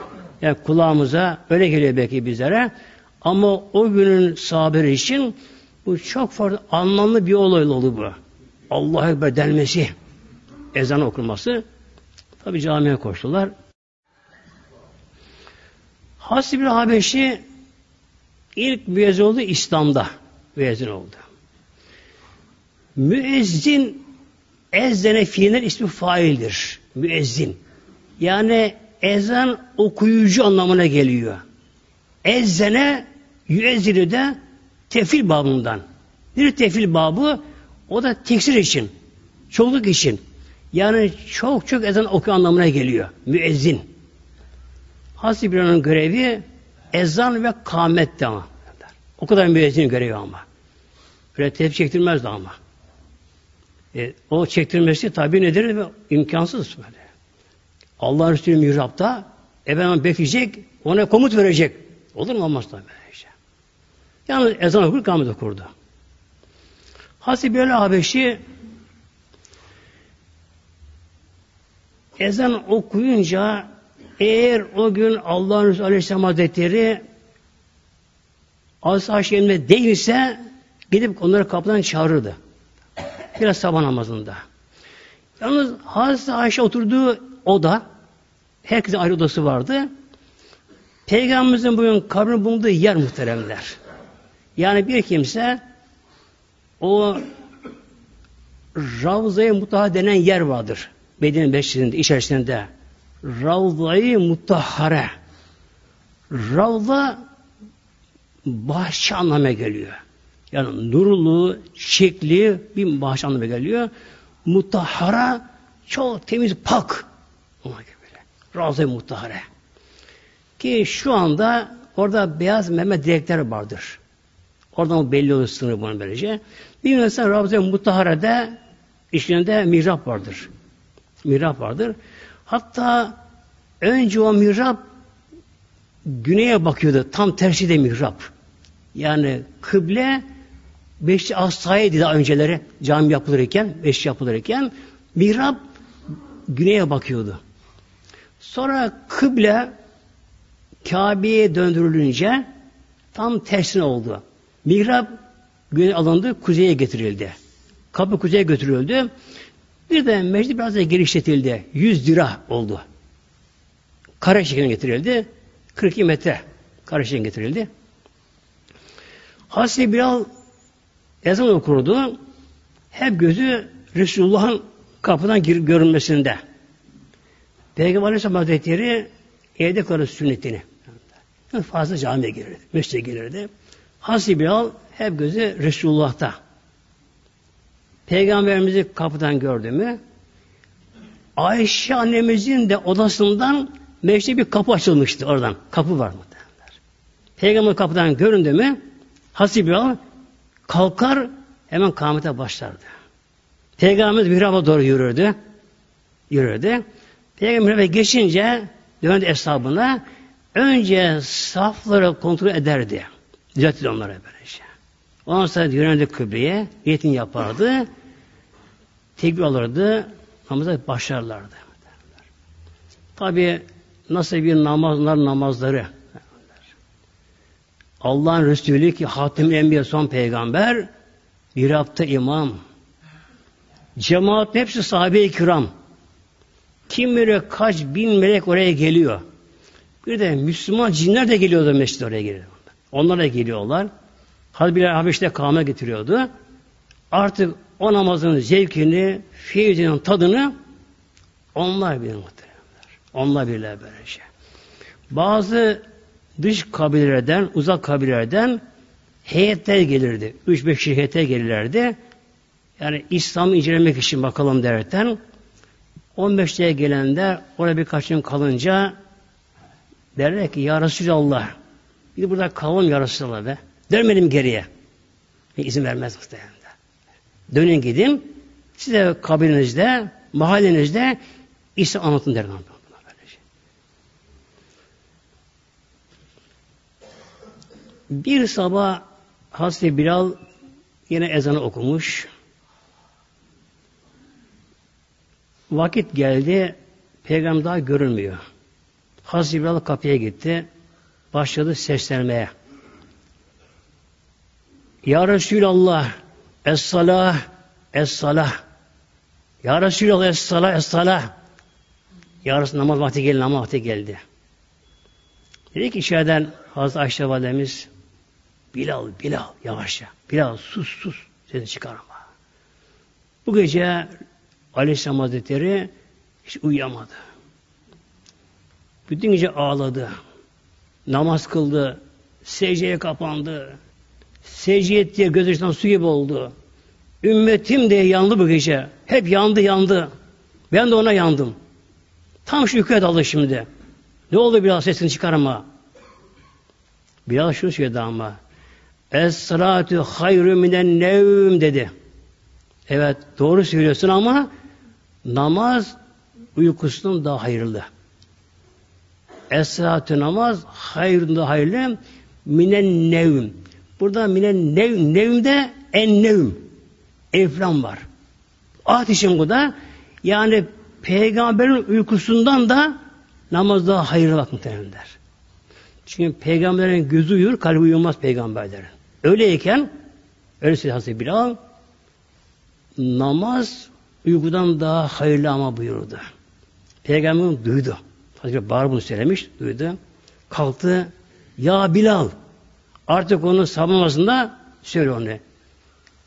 yani kulağımıza öyle geliyor belki bizlere. Ama o günün sahabeleri için bu çok farklı anlamlı bir olay oldu bu. Allah'a Ekber ezan okunması. Tabi camiye koştular. Hasbi Habeşi ilk müezzin oldu İslam'da müezzin oldu. Müezzin ezzene fiilin ismi faildir. Müezzin. Yani ezan okuyucu anlamına geliyor. Ezzene yüezzini de tefil babından. Bir tefil babı o da teksir için. Çokluk için. Yani çok çok ezan okuyor anlamına geliyor. Müezzin. Hazreti İbrahim'in görevi ezan ve kâmette ama. O kadar müezzin görevi ama. Öyle tepki çektirmezdi ama. E, o çektirmesi tabi nedir? İmkansız böyle. Allah Resulü mihrapta efendim bekleyecek, ona komut verecek. Olur mu? Olmaz tabi. Işte. Yalnız ezan okur, kâmet okurdu. Hazreti Bilal Habeşi ezan okuyunca eğer o gün Allah'ın Resulü Aleyhisselam Hazretleri Hazreti Ayşe'nin değilse gidip onları kapıdan çağırırdı. Biraz sabah namazında. Yalnız Hazreti Ayşe oturduğu oda, herkesin ayrı odası vardı. Peygamberimizin bugün kabrini bulunduğu yer muhteremler. Yani bir kimse o Ravza-i Mutaha denen yer vardır. Medine Mescidinde, içerisinde. Ravza-i Mutahhare. Ravza bahçe anlamına geliyor. Yani nurlu, şekli bir bahçe anlamına geliyor. Mutahhara çok temiz, pak. Ravza-i Mutahhare. Ki şu anda orada beyaz meme direkler vardır. Oradan belli olur sınırı bunun böylece. Bir mesela Ravza-i Mutahare'de içinde mihrap vardır. Mihrap vardır. Hatta önce o mihrap güneye bakıyordu. Tam tersi de mihrap. Yani kıble Beşli Asaya'ydı daha önceleri cami yapılırken, beş yapılırken mihrap güneye bakıyordu. Sonra kıble Kabe'ye döndürülünce tam tersine oldu. Mihrap güney alındı, kuzeye getirildi. Kapı kuzeye götürüldü. Bir de meclis biraz da genişletildi. 100 lira oldu. Kare şekline getirildi. 42 metre kare şekline getirildi. Hazreti Bilal ezan okurdu. Hep gözü Resulullah'ın kapıdan görünmesinde. Peygamber Aleyhisselam Hazretleri evde kalır sünnetini. Fazla camiye gelirdi. Mescide gelirdi. Hazreti Bilal hep gözü Resulullah'ta. Peygamberimizi kapıdan gördü mü Ayşe annemizin de odasından meşte bir kapı açılmıştı oradan. Kapı var mı? Derler. Peygamber kapıdan göründü mü Hazreti Bilal kalkar hemen kâmete başlardı. Peygamberimiz mihraba doğru yürürdü. Yürürdü. Peygamber mihraba geçince döndü hesabına önce safları kontrol ederdi. Düzeltti onlara böylece. Ondan sonra yöneldi kıbleye, niyetini yapardı. Tekbir alırdı, namaza başlarlardı. Tabi nasıl bir namazlar namazları. Allah'ın Resulü ki Hatim Enbiya son peygamber, bir hafta imam. Cemaat hepsi sahabe-i kiram. Kim bilir kaç bin melek oraya geliyor. Bir de Müslüman cinler de geliyordu mescid oraya geliyor. Onlar da geliyorlar. Bilal Habeş'te kâme getiriyordu. Artık o namazın zevkini, feyzinin tadını onlar bilir muhteremler. Onlar bilirler böyle şey. Bazı dış kabilelerden, uzak kabilelerden heyetler gelirdi. Üç beş heyetler gelirlerdi. Yani İslam'ı incelemek için bakalım derken 15'te gelenler orada birkaç gün kalınca derler ki Ya Resulallah bir burada kalalım Ya Resulallah be. Dönmedim geriye. izin vermez muhtemelen. Dönün gidin. Size kabirinizde, mahallenizde İslam anlatın der. Bir sabah Hazreti Bilal yine ezanı okumuş. Vakit geldi, peygamber daha görünmüyor. Hazreti Bilal kapıya gitti, başladı seslenmeye. Ya Resulallah, Es-salah, Es-salah. Ya Resulallah, Es-salah, Es-salah. Ya Resulallah, namaz vakti geldi, namaz vakti geldi. Dedi ki içeriden Hazreti Ayşe Validemiz, Bilal, Bilal, yavaşça. Bilal, sus, sus, seni çıkarma. Bu gece Aleyhisselam Hazretleri hiç uyuyamadı. Bütün gece ağladı. Namaz kıldı. Secdeye kapandı. Secde etti, gözünden su gibi oldu. Ümmetim de yandı bu gece. Hep yandı yandı. Ben de ona yandım. Tam şu yukarı daldı şimdi. Ne oldu biraz sesini çıkarma. Biraz şunu söyledi ama. Es-salatu hayrü minen nevm dedi. Evet doğru söylüyorsun ama namaz uykusundan daha hayırlı. Es-salatu namaz hayrında hayırlı minen nevm. Burada minen nevm, nevmde en nevm. Eflam var. Ateşin bu da yani peygamberin uykusundan da namaz daha hayırlı bak muhtemelenler. Çünkü peygamberin gözü uyur, kalbi uyumaz peygamberlerin. Öyleyken öyle söyledi Bilal namaz uykudan daha hayırlı ama buyurdu. Peygamber duydu. Hazreti Bahar bunu söylemiş, duydu. Kalktı, ya Bilal artık onun sabahmasında söyle onu.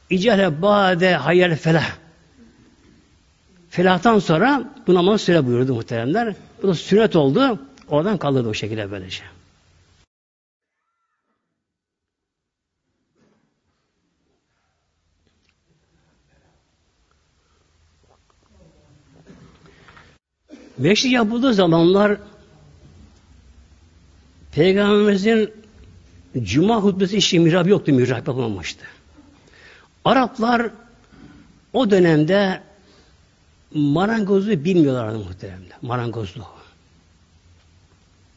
İcale bade hayal felah. Felahtan sonra bu namaz söyle buyurdu muhteremler. Bu da sünnet oldu. Oradan kaldırdı o şekilde böylece. Beşli yapıldığı zamanlar Peygamberimizin Cuma hutbesi işi mihrab yoktu, mihrab yapılmamıştı. Araplar o dönemde marangozluğu bilmiyorlardı muhteremde. Marangozluğu.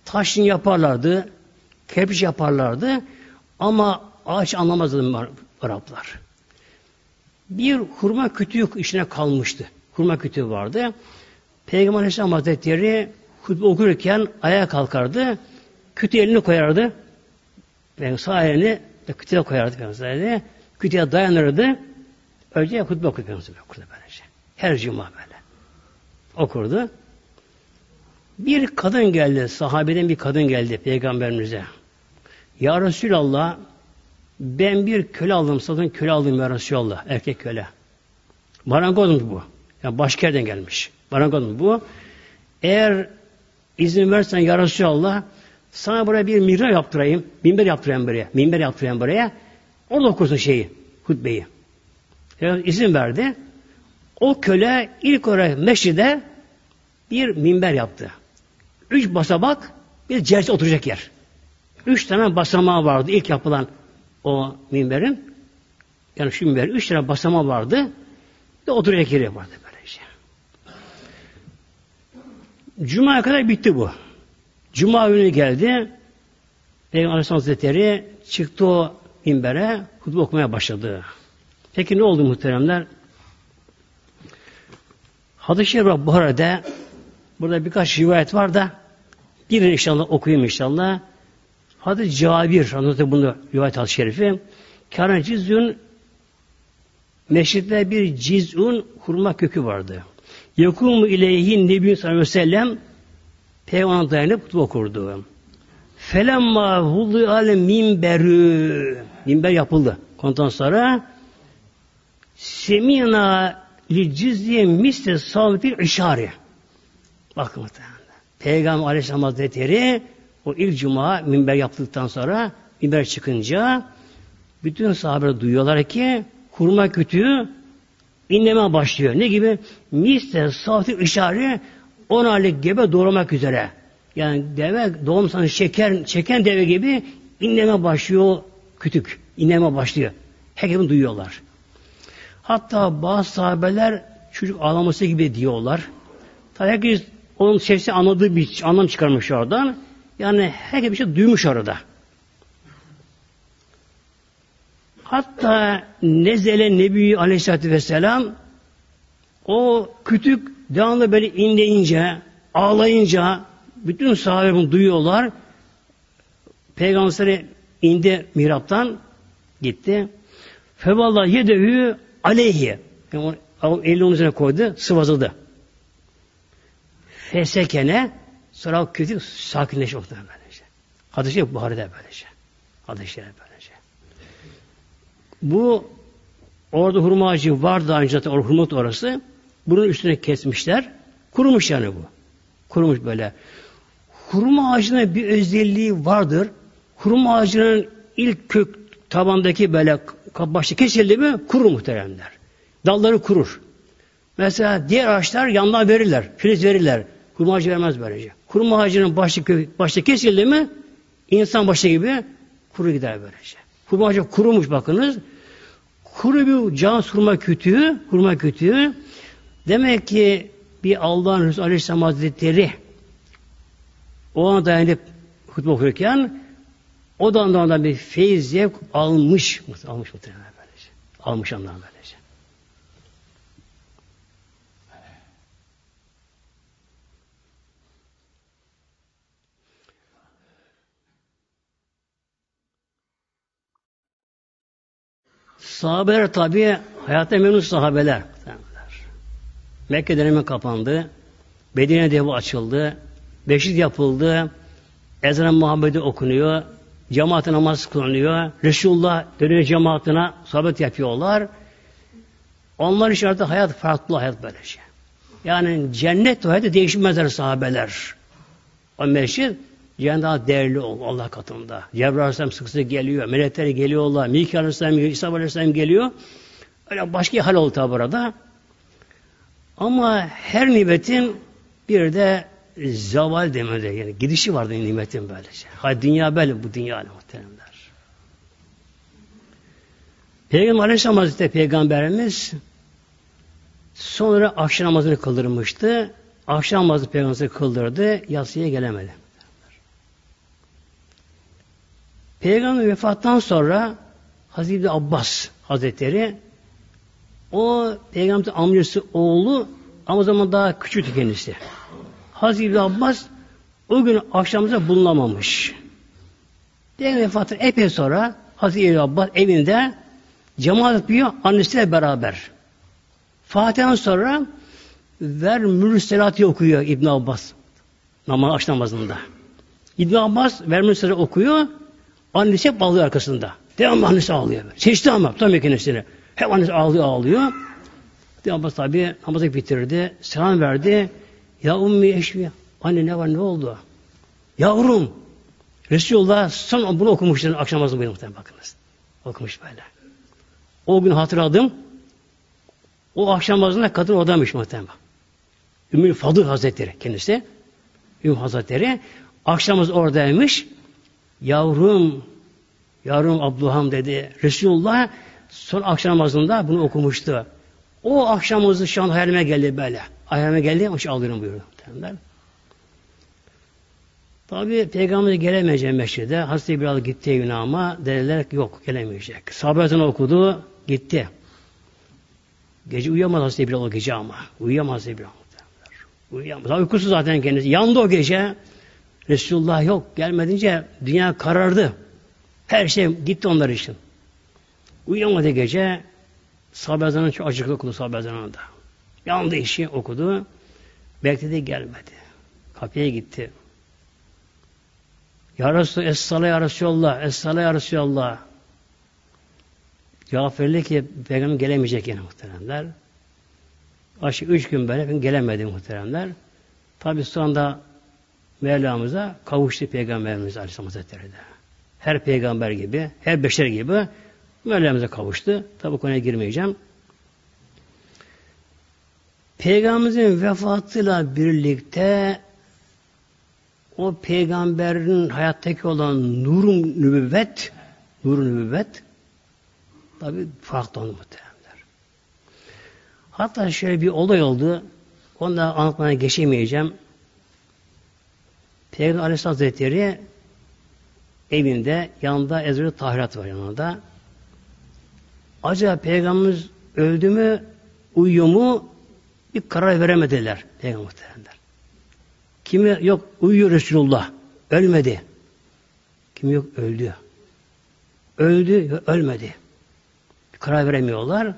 Taşın yaparlardı, kerpiç yaparlardı ama ağaç anlamazdı Araplar. Bir hurma kütüğü işine kalmıştı. Hurma kütüğü vardı. Peygamber Aleyhisselam Hazretleri hutbe okurken ayağa kalkardı. Kütüğü elini koyardı. Yani sağ elini de kütüğe koyardı Peygamber Kütüğe dayanırdı. Önce hutbe okurdu Peygamber okurdu. Her cuma böyle. Okurdu. Bir kadın geldi, sahabeden bir kadın geldi Peygamberimize. Ya Resulallah ben bir köle aldım, satın köle aldım ya Resulallah, erkek köle. Marangozmuş bu. Yani başka yerden gelmiş. Marangoz bu. Eğer izin versen ya Resulallah sana buraya bir mihra yaptırayım. Minber yaptırayım buraya. Minber yaptırayım buraya. Orada okursun şeyi, hutbeyi. Yani izin verdi. O köle ilk olarak meşride bir minber yaptı. Üç basamak bir cerse oturacak yer. Üç tane basamağı vardı ilk yapılan o minberin. Yani şu minber üç tane basamağı vardı. Ve oturacak yeri vardı. Cuma'ya kadar bitti bu. Cuma günü geldi. Peygamber Aleyhisselam Hazretleri çıktı o minbere hutbe okumaya başladı. Peki ne oldu muhteremler? Hadis-i Şerif Buhara'da burada birkaç rivayet var da birini inşallah okuyayım inşallah. Hadis Cabir anlatıyor bunu rivayet hadis-i şerifi. Kâne cizün meşritte bir cizun hurma kökü vardı. Yekumu ileyhin Nebi sallallahu aleyhi ve sellem Peygamber dayanıp kutup okurdu. Felemma hulli ale minberü. Minber yapıldı. Ondan sonra semina li cizye misle savbil işare. Bakın muhtemelen. Peygamber Aleyhisselam Hazretleri o ilk cuma minber yaptıktan sonra minber çıkınca bütün sahabeler duyuyorlar ki hurma kütüğü inleme başlıyor. Ne gibi? Misle savbil işare 10 aylık gebe doğurmak üzere. Yani deve doğum sanı şeker, çeken deve gibi inleme başlıyor kütük. İnleme başlıyor. Herkes bunu duyuyorlar. Hatta bazı sahabeler çocuk ağlaması gibi diyorlar. Tabi herkes onun sesi anladığı bir anlam çıkarmış oradan. Yani herkes bir şey duymuş orada. Hatta Nezele Nebi Aleyhisselatü Vesselam o kütük devamlı böyle inleyince, ağlayınca bütün sahabe duyuyorlar. Peygamber'e indi mihraptan gitti. Fevallah yedehü aleyhi. Yani elini onun üzerine koydu, sıvazıldı. Fesekene sonra kötü sakinleşti muhtemelen böylece. Hadis yok Buhari'de böylece. Hadisleri böylece. Bu orada hurma ağacı var daha önce zaten hurma orası. Bunun üstüne kesmişler. Kurumuş yani bu. Kurumuş böyle. Hurma ağacının bir özelliği vardır. Hurma ağacının ilk kök tabandaki böyle başta kesildi mi kurur muhteremler. Dalları kurur. Mesela diğer ağaçlar yandan verirler. Filiz verirler. Hurma ağacı vermez böylece. Hurma ağacının başı, kök, başta kesildi mi insan başı gibi kuru gider böylece. Hurma ağacı kurumuş bakınız. Kuru bir can hurma kütüğü, hurma kütüğü. Demek ki bir Allah'ın Resulü Aleyhisselam Hazretleri o ana dayanıp hutbe okurken o da ondan bir feyiz zevk almış. Almış muhtemelen böylece. Almış anlamı böylece. Sahabeler tabi hayatta memnun sahabeler. Mekke dönemi kapandı. Medine devi açıldı. Beşik yapıldı. Ezan Muhammed'i okunuyor. Cemaat namaz kılınıyor. Resulullah dönüyor cemaatine sohbet yapıyorlar. Onlar için artık hayat farklı hayat böyle şey. Yani cennet ve hayatı değişmezler sahabeler. O meşhur cennet daha değerli ol Allah katında. Cebrail Aleyhisselam sık sık geliyor. Melekler geliyorlar. Mikail Aleyhisselam geliyor. İsa Aleyhisselam geliyor. Öyle başka hal oldu tabi burada. Ama her nimetin bir de zaval demede yani gidişi vardı nimetin böylece. Ha dünya böyle bu dünya muhteremler. Peygamber Aleyhisselam Hazretleri Peygamberimiz sonra akşam namazını kıldırmıştı. Akşam namazını Peygamber kıldırdı. Yatsıya gelemedi. Peygamber vefattan sonra Hazreti Abbas Hazretleri o Peygamber amcası oğlu ama o zaman daha küçüktü kendisi. Hazreti Abbas o gün akşamıza bulunamamış. Peygamber vefatı epey sonra Hazreti Abbas evinde cemaat yapıyor annesiyle beraber. Fatiha'dan sonra ver mürselatı okuyor İbn Abbas. Namaz aç namazında. İbn Abbas ver mürselatı okuyor. Annesi hep ağlıyor arkasında. Devamlı annesi ağlıyor. Seçti ama tutamıyor kendisini. Hep annesi ağlıyor ağlıyor. İbn Abbas tabi namazı bitirdi. Selam verdi. Ya ummi eşvi. Anne ne var ne oldu? Yavrum. Resulullah son bunu okumuştu akşam namazını buyurun muhtemelen bakınız. Okumuş böyle. O gün hatırladım. O akşam namazında kadın odamış muhtemelen. Ümmü Fadıl Hazretleri kendisi. Ümmü Hazretleri. Akşamız oradaymış. Yavrum, yavrum Abdullah'ım dedi. Resulullah son akşam namazında bunu okumuştu. O akşamımızı şu an hayalime geldi böyle. Hayalime geldi, o şey alıyorum buyuruyor. Tabi Peygamber gelemeyecek meşride. Hazreti Bilal gitti evine ama dediler ki yok gelemeyecek. Sahabetini okudu, gitti. Gece uyuyamadı Hazreti Bilal o gece ama. Uyuyamadı Hazreti. Uyuyamadı. Daha uykusu zaten kendisi. Yandı o gece. Resulullah yok. Gelmedince dünya karardı. Her şey gitti onlar için. Uyuyamadı gece. Sahabe çok acıklı okudu sahabe da. Yandı işi okudu. Bekledi gelmedi. Kapıya gitti. Ya Resulallah, Es-Sala Ya Resulallah, Es-Sala Ya Resulallah. Cevap verildi ki peygamber gelemeyecek yine muhteremler. Aşık üç gün böyle gelemedi muhteremler. Tabi sonra Mevlamıza kavuştu Peygamberimiz Aleyhisselam Hazretleri de. Her peygamber gibi, her beşer gibi Mevlamıza kavuştu. Tabi konuya girmeyeceğim. Peygamberimizin vefatıyla birlikte o peygamberin hayattaki olan nurun nübüvvet, nurun nübüvvet Tabi farklı oldu muhtemelenler. Hatta şöyle bir olay oldu. Onu da anlatmaya geçemeyeceğim. Peygamber Aleyhisselatü Hazretleri evinde yanında Ezra Tahirat var yanında. Acaba Peygamberimiz öldü mü, uyuyor mu bir karar veremediler Peygamber. Kimi yok uyuyor Resulullah, ölmedi. Kimi yok öldü. Öldü, ölmedi. Bir karar veremiyorlar.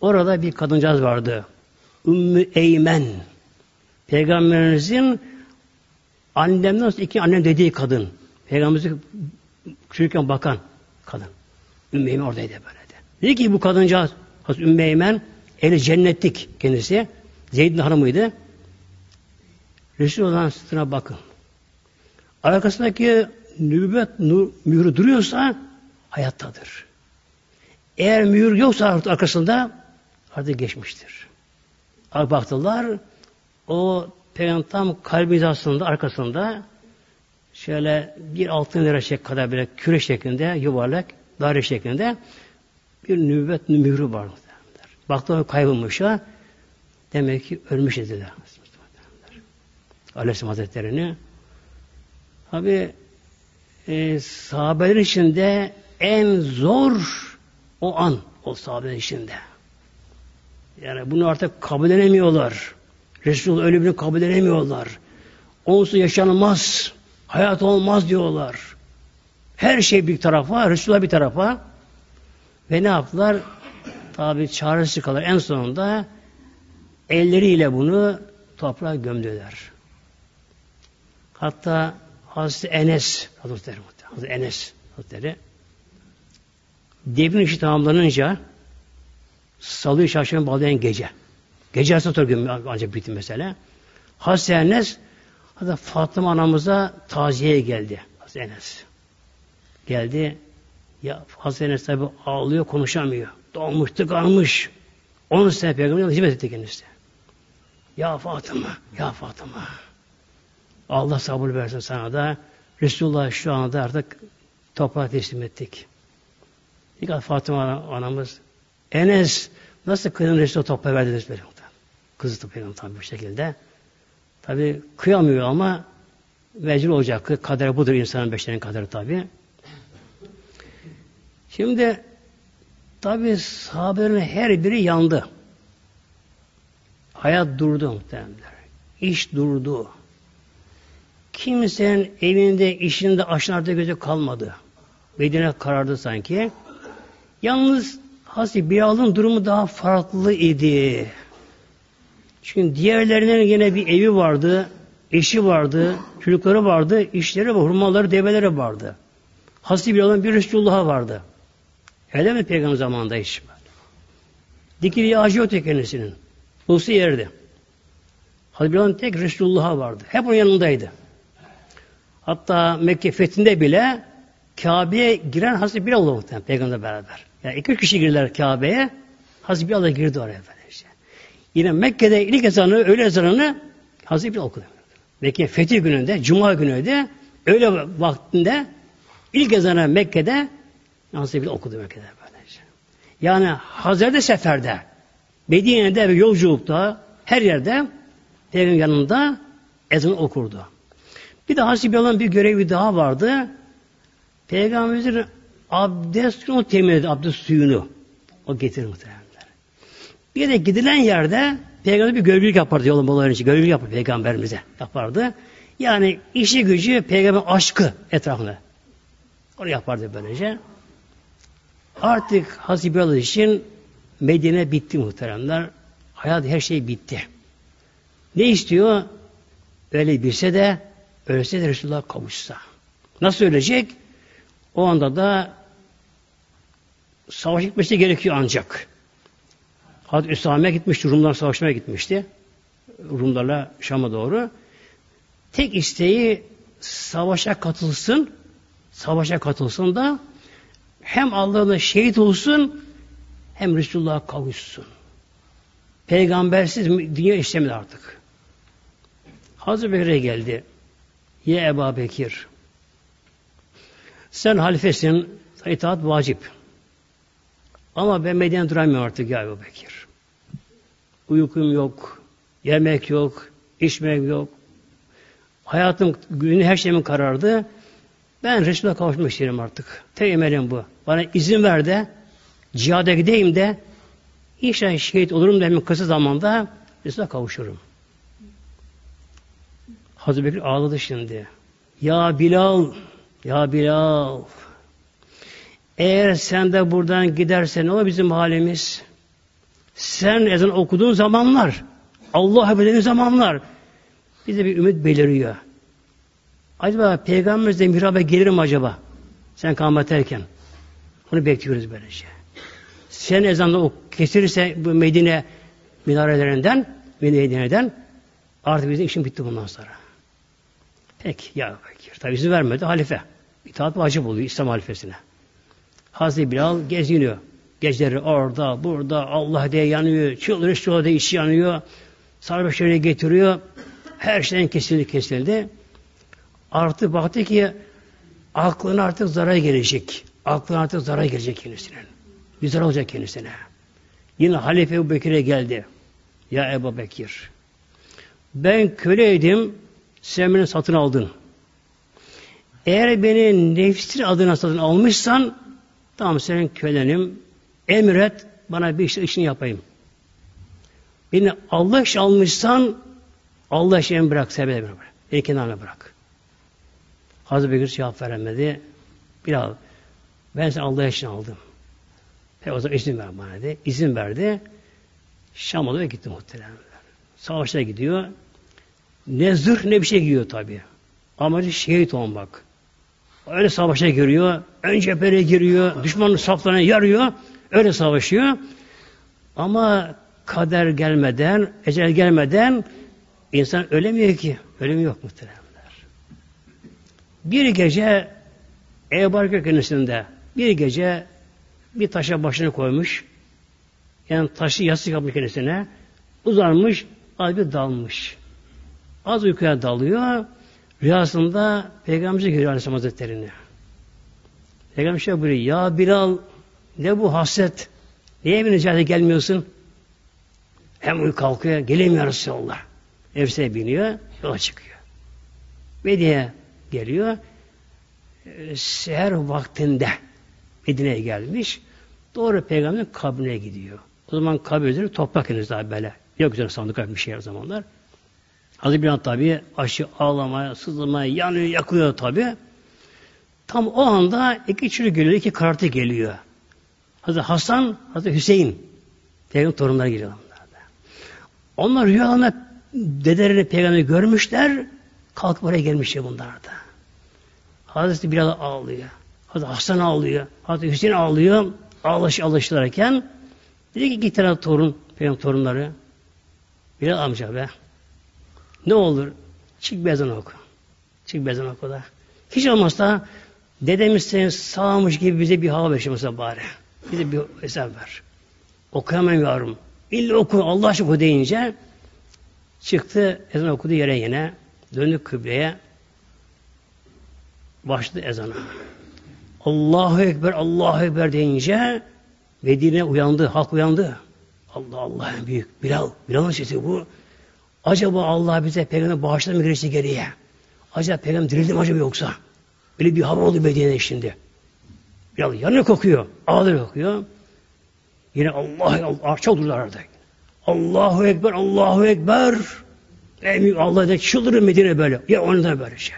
Orada bir kadıncağız vardı. Ümmü Eymen. Peygamberimizin annemden sonra iki annem dediği kadın. Peygamberimizi küçükken bakan kadın. Ümmü Eymen oradaydı böyle. Dedi ki bu kadıncağız Ümmü Eymen eli cennetlik kendisi. Zeyd'in hanımıydı. Resulullah'ın sütuna bakın. Arkasındaki nübüvvet mührü duruyorsa hayattadır. Eğer mühür yoksa arkasında artık geçmiştir. Baktılar o peygamber tam kalbi hizasında arkasında şöyle bir altın lira şek kadar böyle küre şeklinde yuvarlak daire şeklinde bir nübüvvet mührü var. Baktılar kaybolmuş ha. Demek ki ölmüş dediler. Aleyhisselam Hazretleri'ni. Tabi e, sahabeler içinde en zor o an o sahabeler içinde. Yani bunu artık kabul edemiyorlar. Resul ölümünü kabul edemiyorlar. Onsuz yaşanılmaz. Hayat olmaz diyorlar. Her şey bir tarafa, Resulullah bir tarafa. Ve ne yaptılar? Tabi çaresi kalır. En sonunda elleriyle bunu toprağa gömdüler. Hatta Hazreti Enes Hazretleri, Hazreti Enes Hazretleri devin işi tamamlanınca salıyı çarşamba bağlayan gece. Gece arasında tur ancak bitti mesele. Hazreti Enes hatta Fatıma anamıza taziyeye geldi. Hazreti Enes. Geldi. Ya Hazreti Enes tabi ağlıyor, konuşamıyor. Dolmuş, tıkanmış. Onun sene peygamberine hizmet etti kendisi. Ya Fatıma, ya Fatıma. Allah sabır versin sana da. Resulullah şu anda artık toprağa teslim ettik. Dikkat Fatıma anamız Enes nasıl kızın Resulullah toprağa verdiniz böyle. Kızı peygamber tabi bu şekilde. Tabi kıyamıyor ama mecbur olacak. Kader budur insanın beşlerin kaderi tabi. Şimdi tabi sahabelerin her biri yandı. Hayat durdu muhtemelenler. İş durdu. Kimsenin evinde, işinde, aşınarda gözü kalmadı. Bedene karardı sanki. Yalnız Hazreti Bilal'ın durumu daha farklı idi. Çünkü diğerlerinin yine bir evi vardı, eşi vardı, çocukları vardı, işleri ve hurmaları, develeri vardı. Hazreti Bilal'ın bir Resulullah'a vardı. Öyle mi peygamber zamanında hiç? Dikili ağacı yoktu kendisinin. Ulusu yerdi. Hazreti tek Resulullah'a vardı. Hep onun yanındaydı. Hatta Mekke fethinde bile Kabe'ye giren Hazreti Bilal oldu muhtemelen peygamberle beraber. Yani iki kişi girdiler Kabe'ye. Hazreti Bilal da girdi oraya böylece. Yine Mekke'de ilk ezanı, öğle ezanını Hazreti Bilal okudu. Mekke fethi gününde, Cuma günüydü. Öğle vaktinde ilk ezanı Mekke'de Hazreti Bilal okudu Mekke'de böylece. Yani Hazreti Sefer'de, Medine'de ve yolculukta her yerde Peygamber yanında ezan okurdu. Bir de Hazreti Bilal'ın bir görevi daha vardı. Peygamberimizin abdest suyunu temin ediyor, abdest suyunu. O getirir muhtemelenler. Bir de gidilen yerde Peygamber bir görevlilik yapardı yolun bolu önce. Görevlilik yapardı Peygamberimize yapardı. Yani işi gücü Peygamber aşkı etrafında. Onu yapardı böylece. Artık Hazreti için Medine bitti muhteremler. Hayat her şey bitti. Ne istiyor? Öyle bilse de ölse de Resulullah kavuşsa. Nasıl ölecek? O anda da savaş gitmesi gerekiyor ancak. Hazreti Üsame gitmişti, Rumlar savaşmaya gitmişti. Rumlarla Şam'a doğru. Tek isteği savaşa katılsın, savaşa katılsın da hem Allah'ın şehit olsun hem Resulullah'a kavuşsun. Peygambersiz dünya işlemedi artık. Hazreti Bekir'e geldi. Ye Eba Bekir. Sen halifesin, itaat vacip. Ama ben Medine'de duramıyorum artık ya Ebu Bekir. Uykum yok, yemek yok, içmek yok. Hayatım, günü her şeyim karardı. Ben Resul'e kavuşmak istiyorum artık. Tek bu. Bana izin ver de cihada gideyim de inşallah şehit olurum da hemen kısa zamanda Resul'e kavuşurum. Hazreti Bekir ağladı şimdi. Ya Bilal, ya Bilal. Eğer sen de buradan gidersen o bizim halimiz. Sen ezan okuduğun zamanlar, Allah bildiğin zamanlar bize bir ümit beliriyor. Acaba Peygamberimiz de mihrabe gelir mi acaba? Sen kâhmet erken. Bunu bekliyoruz böylece. Sen ezanla o kesilirse bu Medine minarelerinden, Medine'den artık bizim işim bitti bundan sonra. Peki ya Bekir. Tabi izin vermedi halife. İtaat vacip oluyor İslam halifesine. Hazreti Bilal geziniyor. Geceleri orada, burada, Allah diye yanıyor. Çıldırış çoğu diye içi yanıyor. Sarbeşlerine getiriyor. Her şeyden kesildi kesildi. Artık baktı ki aklına artık zarar gelecek. Aklına artık zarar gelecek kendisine. Bir zarar olacak kendisine. Yine Halife Ebu Bekir'e geldi. Ya Ebu Bekir ben köleydim sen beni satın aldın. Eğer beni nefsin adına satın almışsan tamam senin kölenim emret bana bir işte işini yapayım. Beni Allah için almışsan Allah için bırak, sebebe bırak. Beni kenarına bırak. Hazreti Bekir cevap veremedi. Bilal, ben seni Allah için aldım. Ve o zaman izin ver bana dedi. İzin verdi. Şam'a da gitti muhtemelen. Savaşa gidiyor. Ne zırh ne bir şey giyiyor tabi. Amacı şehit olmak. Öyle savaşa giriyor. Önce cepheye giriyor. Düşmanın saflarına yarıyor. Öyle savaşıyor. Ama kader gelmeden, ecel gelmeden insan ölemiyor ki. Ölüm yok muhteremler. Bir gece Ebu Bakır kendisinde bir gece bir taşa başını koymuş. Yani taşı yastık yapmış kendisine. Uzanmış, az bir dalmış. Az uykuya dalıyor. Rüyasında Peygamberimize görüyor Aleyhisselam Hazretleri'ni. Peygamber şey buyuruyor. Ya Bilal ne bu hasret? Niye evine cihazı gelmiyorsun? Hem uyku kalkıyor. Gelemiyor Resulullah. Nefse biniyor. Yola çıkıyor. Medine'ye geliyor. Ee, seher vaktinde Medine'ye gelmiş. Doğru peygamberin kabrine gidiyor. O zaman kabirleri toprak henüz daha böyle. Yok üzerine sandık bir şey o zamanlar. Hazreti Bilal tabi aşı ağlamaya, sızlamaya, yanıyor, yakıyor tabi. Tam o anda iki çocuk geliyor, iki karartı geliyor. Hazreti Hasan, Hazreti Hüseyin. Peygamber torunları geliyor onlarda. Onlar rüyalarında dedelerini peygamberi görmüşler, kalkıp oraya gelmişler bunlar da. Hazreti Bilal ağlıyor. Hazreti Hasan ağlıyor. Hazreti Hüseyin ağlıyor. Ağlaş ağlaşırken dedi ki iki tane torun, peygamber torunları. Bilal amca be. Ne olur? Çık bezan oku. Çık bezan oku da. Hiç olmazsa dedemiz seni sağmış gibi bize bir hava versin bari. Bize bir hesap ver. Okuyamam yavrum. İlla oku, Allah aşkına deyince çıktı, ezan okudu yere yine. Döndü kıbleye. Başladı ezana. Allahu Ekber, Allahu Ekber deyince Medine uyandı, halk uyandı. Allah Allah büyük. Bilal, Bilal'ın sesi bu. Acaba Allah bize peygamber bağışlar mı girişti geriye? Acaba peygamber dirildi mi acaba yoksa? Böyle bir hava oldu Medine'de şimdi. Bilal yanına kokuyor. Ağları kokuyor. Yine Allah Allah çok durdular orada. Allahu Ekber, Allahu Ekber. En büyük Allah da çıldırır Medine böyle. Ya onu da böyle şey.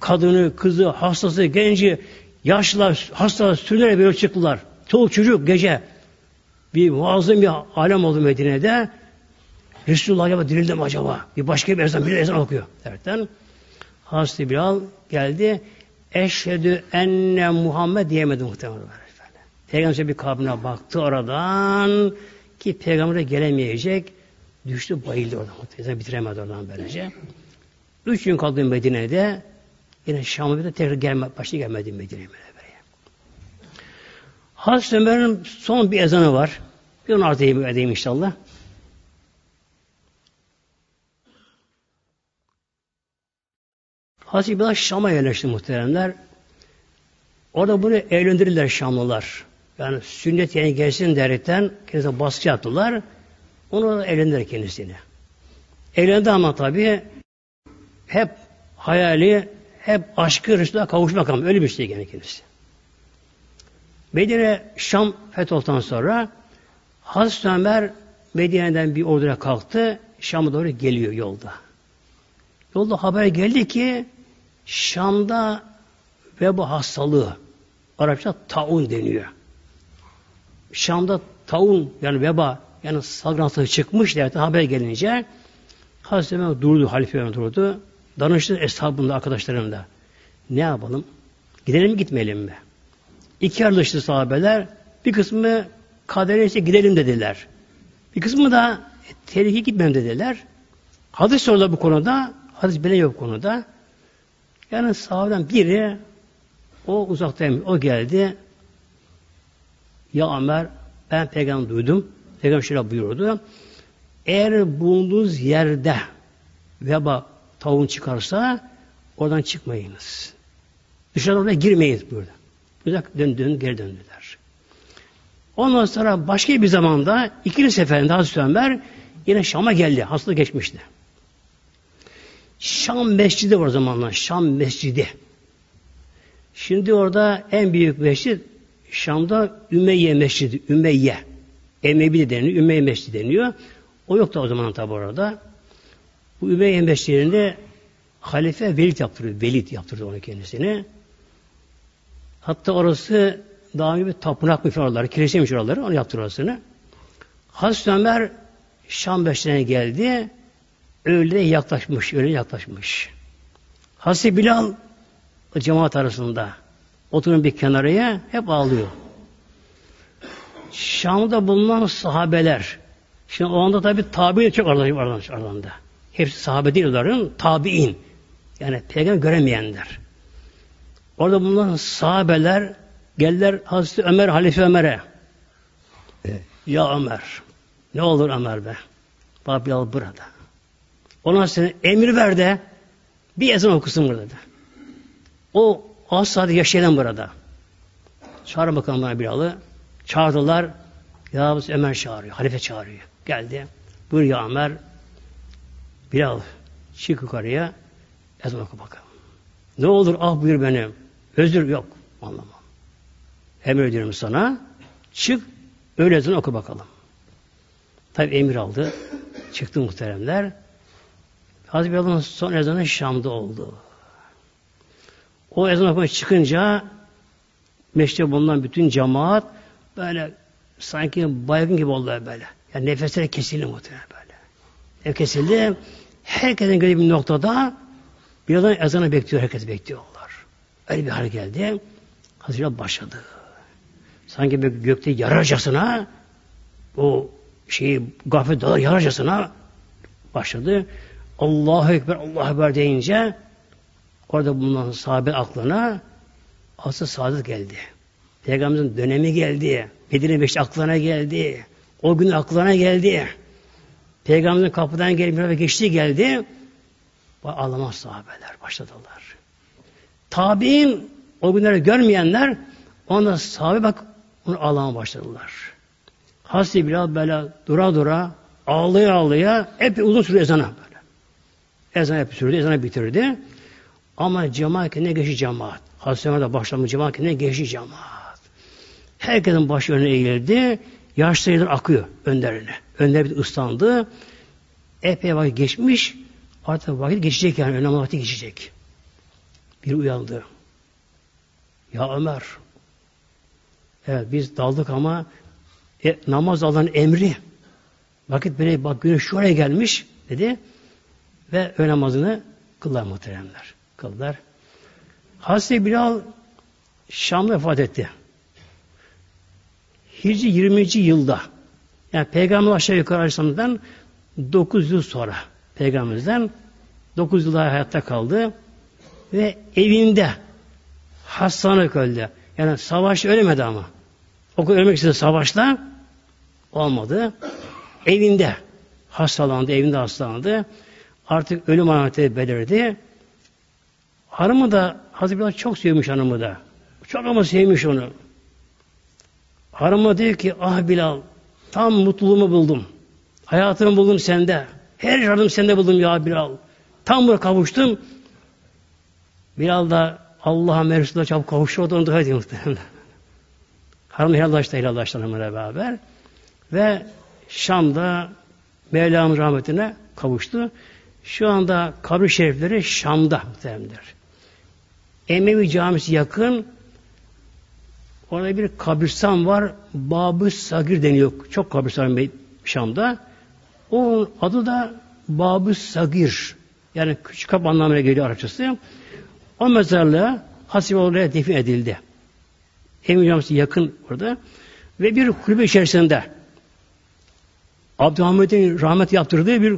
Kadını, kızı, hastası, genci, yaşlı, hasta, sürünerek böyle çıktılar. Çoluk çocuk gece. Bir muazzam bir alem oldu Medine'de. Resulullah acaba dirildi mi acaba? Bir başka bir ezan, bir ezan okuyor. Derken Hazreti Bilal geldi. Eşhedü enne Muhammed diyemedi muhtemelen. Peygamber bir kabrine baktı oradan ki peygambere gelemeyecek. Düştü bayıldı orada. Muhtemelen bitiremedi oradan böylece. Üç gün kaldı Medine'de. Yine Şam'a bir de tekrar gelme, başına gelmedi Medine'ye. Hazreti Ömer'in son bir ezanı var. Bir onu arz edeyim inşallah. Hazreti İbrahim Şam'a yerleşti muhteremler. Orada bunu evlendirirler Şamlılar. Yani sünnet yani gelsin derekten kendisine baskı yaptılar. Onu evlendiler kendisini. Evlendi ama tabi hep hayali, hep aşkı Resul'a kavuşmak ama öyle bir şey gene kendisi. Medine Şam fetholduktan sonra Hazreti Ömer Medine'den bir orduyla kalktı. Şam'a doğru geliyor yolda. Yolda haber geldi ki Şam'da veba hastalığı Arapça taun deniyor. Şam'da taun yani veba yani salgın hastalığı çıkmış diye haber gelince Hazreti Ömer durdu, halife Ömer durdu. Danıştı eshabında, arkadaşlarımda. Ne yapalım? Gidelim mi gitmeyelim mi? İki ayrılıştı sahabeler. Bir kısmı kadere işte gidelim dediler. Bir kısmı da e, tehlike gitmem dediler. Hadis sordular bu konuda. Hadis bile yok konuda. Yani sahabeden biri o uzaktayım. O geldi. Ya Ömer ben peygamber duydum. Peygamber şöyle buyurdu. Eğer bulunduğunuz yerde veba tavuğun çıkarsa oradan çıkmayınız. Dışarı oraya girmeyiz burada. Uzak dön, dön, geri döndüler. Ondan sonra başka bir zamanda ikinci seferinde Hazreti Ömer yine Şam'a geldi. Hastalık geçmişti. Şam Mescidi var o zamanlar. Şam Mescidi. Şimdi orada en büyük mescid Şam'da Ümeyye Mescidi. Ümeyye. Emevi de deniyor. Ümeyye Mescidi deniyor. O yoktu o zaman tabi orada. Bu Ümeyye Mescidi'nde halife Velid yaptırıyor. Velid yaptırdı onu kendisine. Hatta orası daha önce bir tapınak mı oraları, kiliseymiş oraları, onu yaptı orasını. Hazreti Ömer Şam beşlerine geldi, öyle yaklaşmış, öyle yaklaşmış. Hazreti Bilal cemaat arasında oturun bir kenarıya hep ağlıyor. Şam'da bulunan sahabeler, şimdi o anda tabi tabi çok aralarında, aralarında. Hepsi sahabe değil onların, tabi'in. Yani peygamber göremeyenler. Orada bulunan sahabeler geldiler Hazreti Ömer, Halife Ömer'e. Evet. Ya Ömer, ne olur Ömer be. Bak Bilal burada. Ona sen emir ver de bir ezan okusun burada. De. O az saati yaşayan burada. Çağırın bakalım bana Bilal'ı. Çağırdılar. Ya Ömer çağırıyor. Halife çağırıyor. Geldi. Buyur ya Ömer. Bilal çık yukarıya. Ezan oku bakalım. Ne olur ah buyur benim. Özür yok. Anlamam. Emrediyorum sana. Çık öyle ezan oku bakalım. Tabi emir aldı. Çıktı muhteremler. Hazreti Bilal'ın son ezanı Şam'da oldu. O ezan okumaya çıkınca meşte bulunan bütün cemaat böyle sanki baygın gibi oldu böyle. Yani nefesleri kesildi muhtemelen böyle. Nefes kesildi. Herkesin gördüğü bir noktada birazdan ezanı bekliyor, herkes bekliyorlar. Öyle bir hal geldi. Hazreti başladı. Sanki bir gökte yararcasına o şeyi gaflet dalar yararcasına başladı. Allahu Ekber, Allahu Ekber deyince orada bulunan sahabe aklına asıl saadet geldi. Peygamberimizin dönemi geldi. Medine Beşiktaş aklına geldi. O gün aklına geldi. Peygamberimizin kapıdan gelip bir geçti geldi. Ağlamaz sahabeler başladılar. Tabi'in o günleri görmeyenler onda sahabe bak onu ağlama başladılar. Hazreti Bilal böyle dura dura ağlaya ağlaya hep uzun süre ezana böyle. Ezan hep sürdü, ezana bitirdi. Ama cemaat kendine geçi cemaat. Hazreti Ömer'de başlamış cemaat kendine geçi cemaat. Herkesin başı önüne eğildi. Yaşlı akıyor önlerine. Önler bir ıslandı. Epey vakit geçmiş. Artık vakit geçecek yani. Önemli vakit geçecek. Bir uyandı. Ya Ömer. Evet biz daldık ama e, namaz alan emri. Vakit böyle bak güneş şuraya gelmiş dedi. Ve ön namazını kıllar muhteremler. Kıllar. Hazreti Bilal Şam'da vefat etti. Hicri 20. yılda yani Peygamber aşağı yukarı Aleyhisselam'dan 9 yıl sonra Peygamberimizden 9 yıl daha hayatta kaldı ve evinde hastalık öldü. Yani savaş ölmedi ama. O ölmek istedi savaşta olmadı. Evinde hastalandı, evinde hastalandı. Artık ölüm alameti belirdi. Hanımı da Hazreti Bilal çok sevmiş hanımı da. Çok ama sevmiş onu. Hanıma diyor ki ah Bilal tam mutluluğumu buldum. Hayatımı buldum sende. Her canım sende buldum ya Bilal. Tam buraya kavuştum. Bilal da Allah'a merhusuna çabuk kavuştu. O da onu dua ediyor muhtemelen. Hanım helallaştı helallaştı hanımla beraber. Ve Şam'da Mevla'nın rahmetine kavuştu. Şu anda kabri şerifleri Şam'da muhtemelenler. Emevi camisi yakın. Orada bir kabristan var. Babı Sagir deniyor. Çok kabristan Şam'da. O adı da Babı Sagir. Yani küçük kap anlamına geliyor Arapçası. O mezarlığa Hasibe oraya defin edildi. Emin Camisi yakın orada. Ve bir kulübe içerisinde Abdülhamid'in rahmet yaptırdığı bir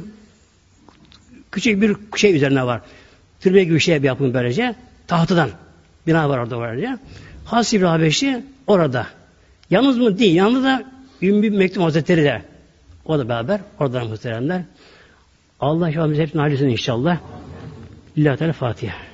küçük bir şey üzerine var. Türbe gibi bir şey yapın böylece. Tahtadan. Bina var orada böylece. Hasibe Habeşi orada. Yalnız mı? Değil. Yalnız da Ümmü Mektum Hazretleri de o da beraber oradan muhteremler. Allah hepsinin ailesini inşallah. Lillahi Teala Fatiha.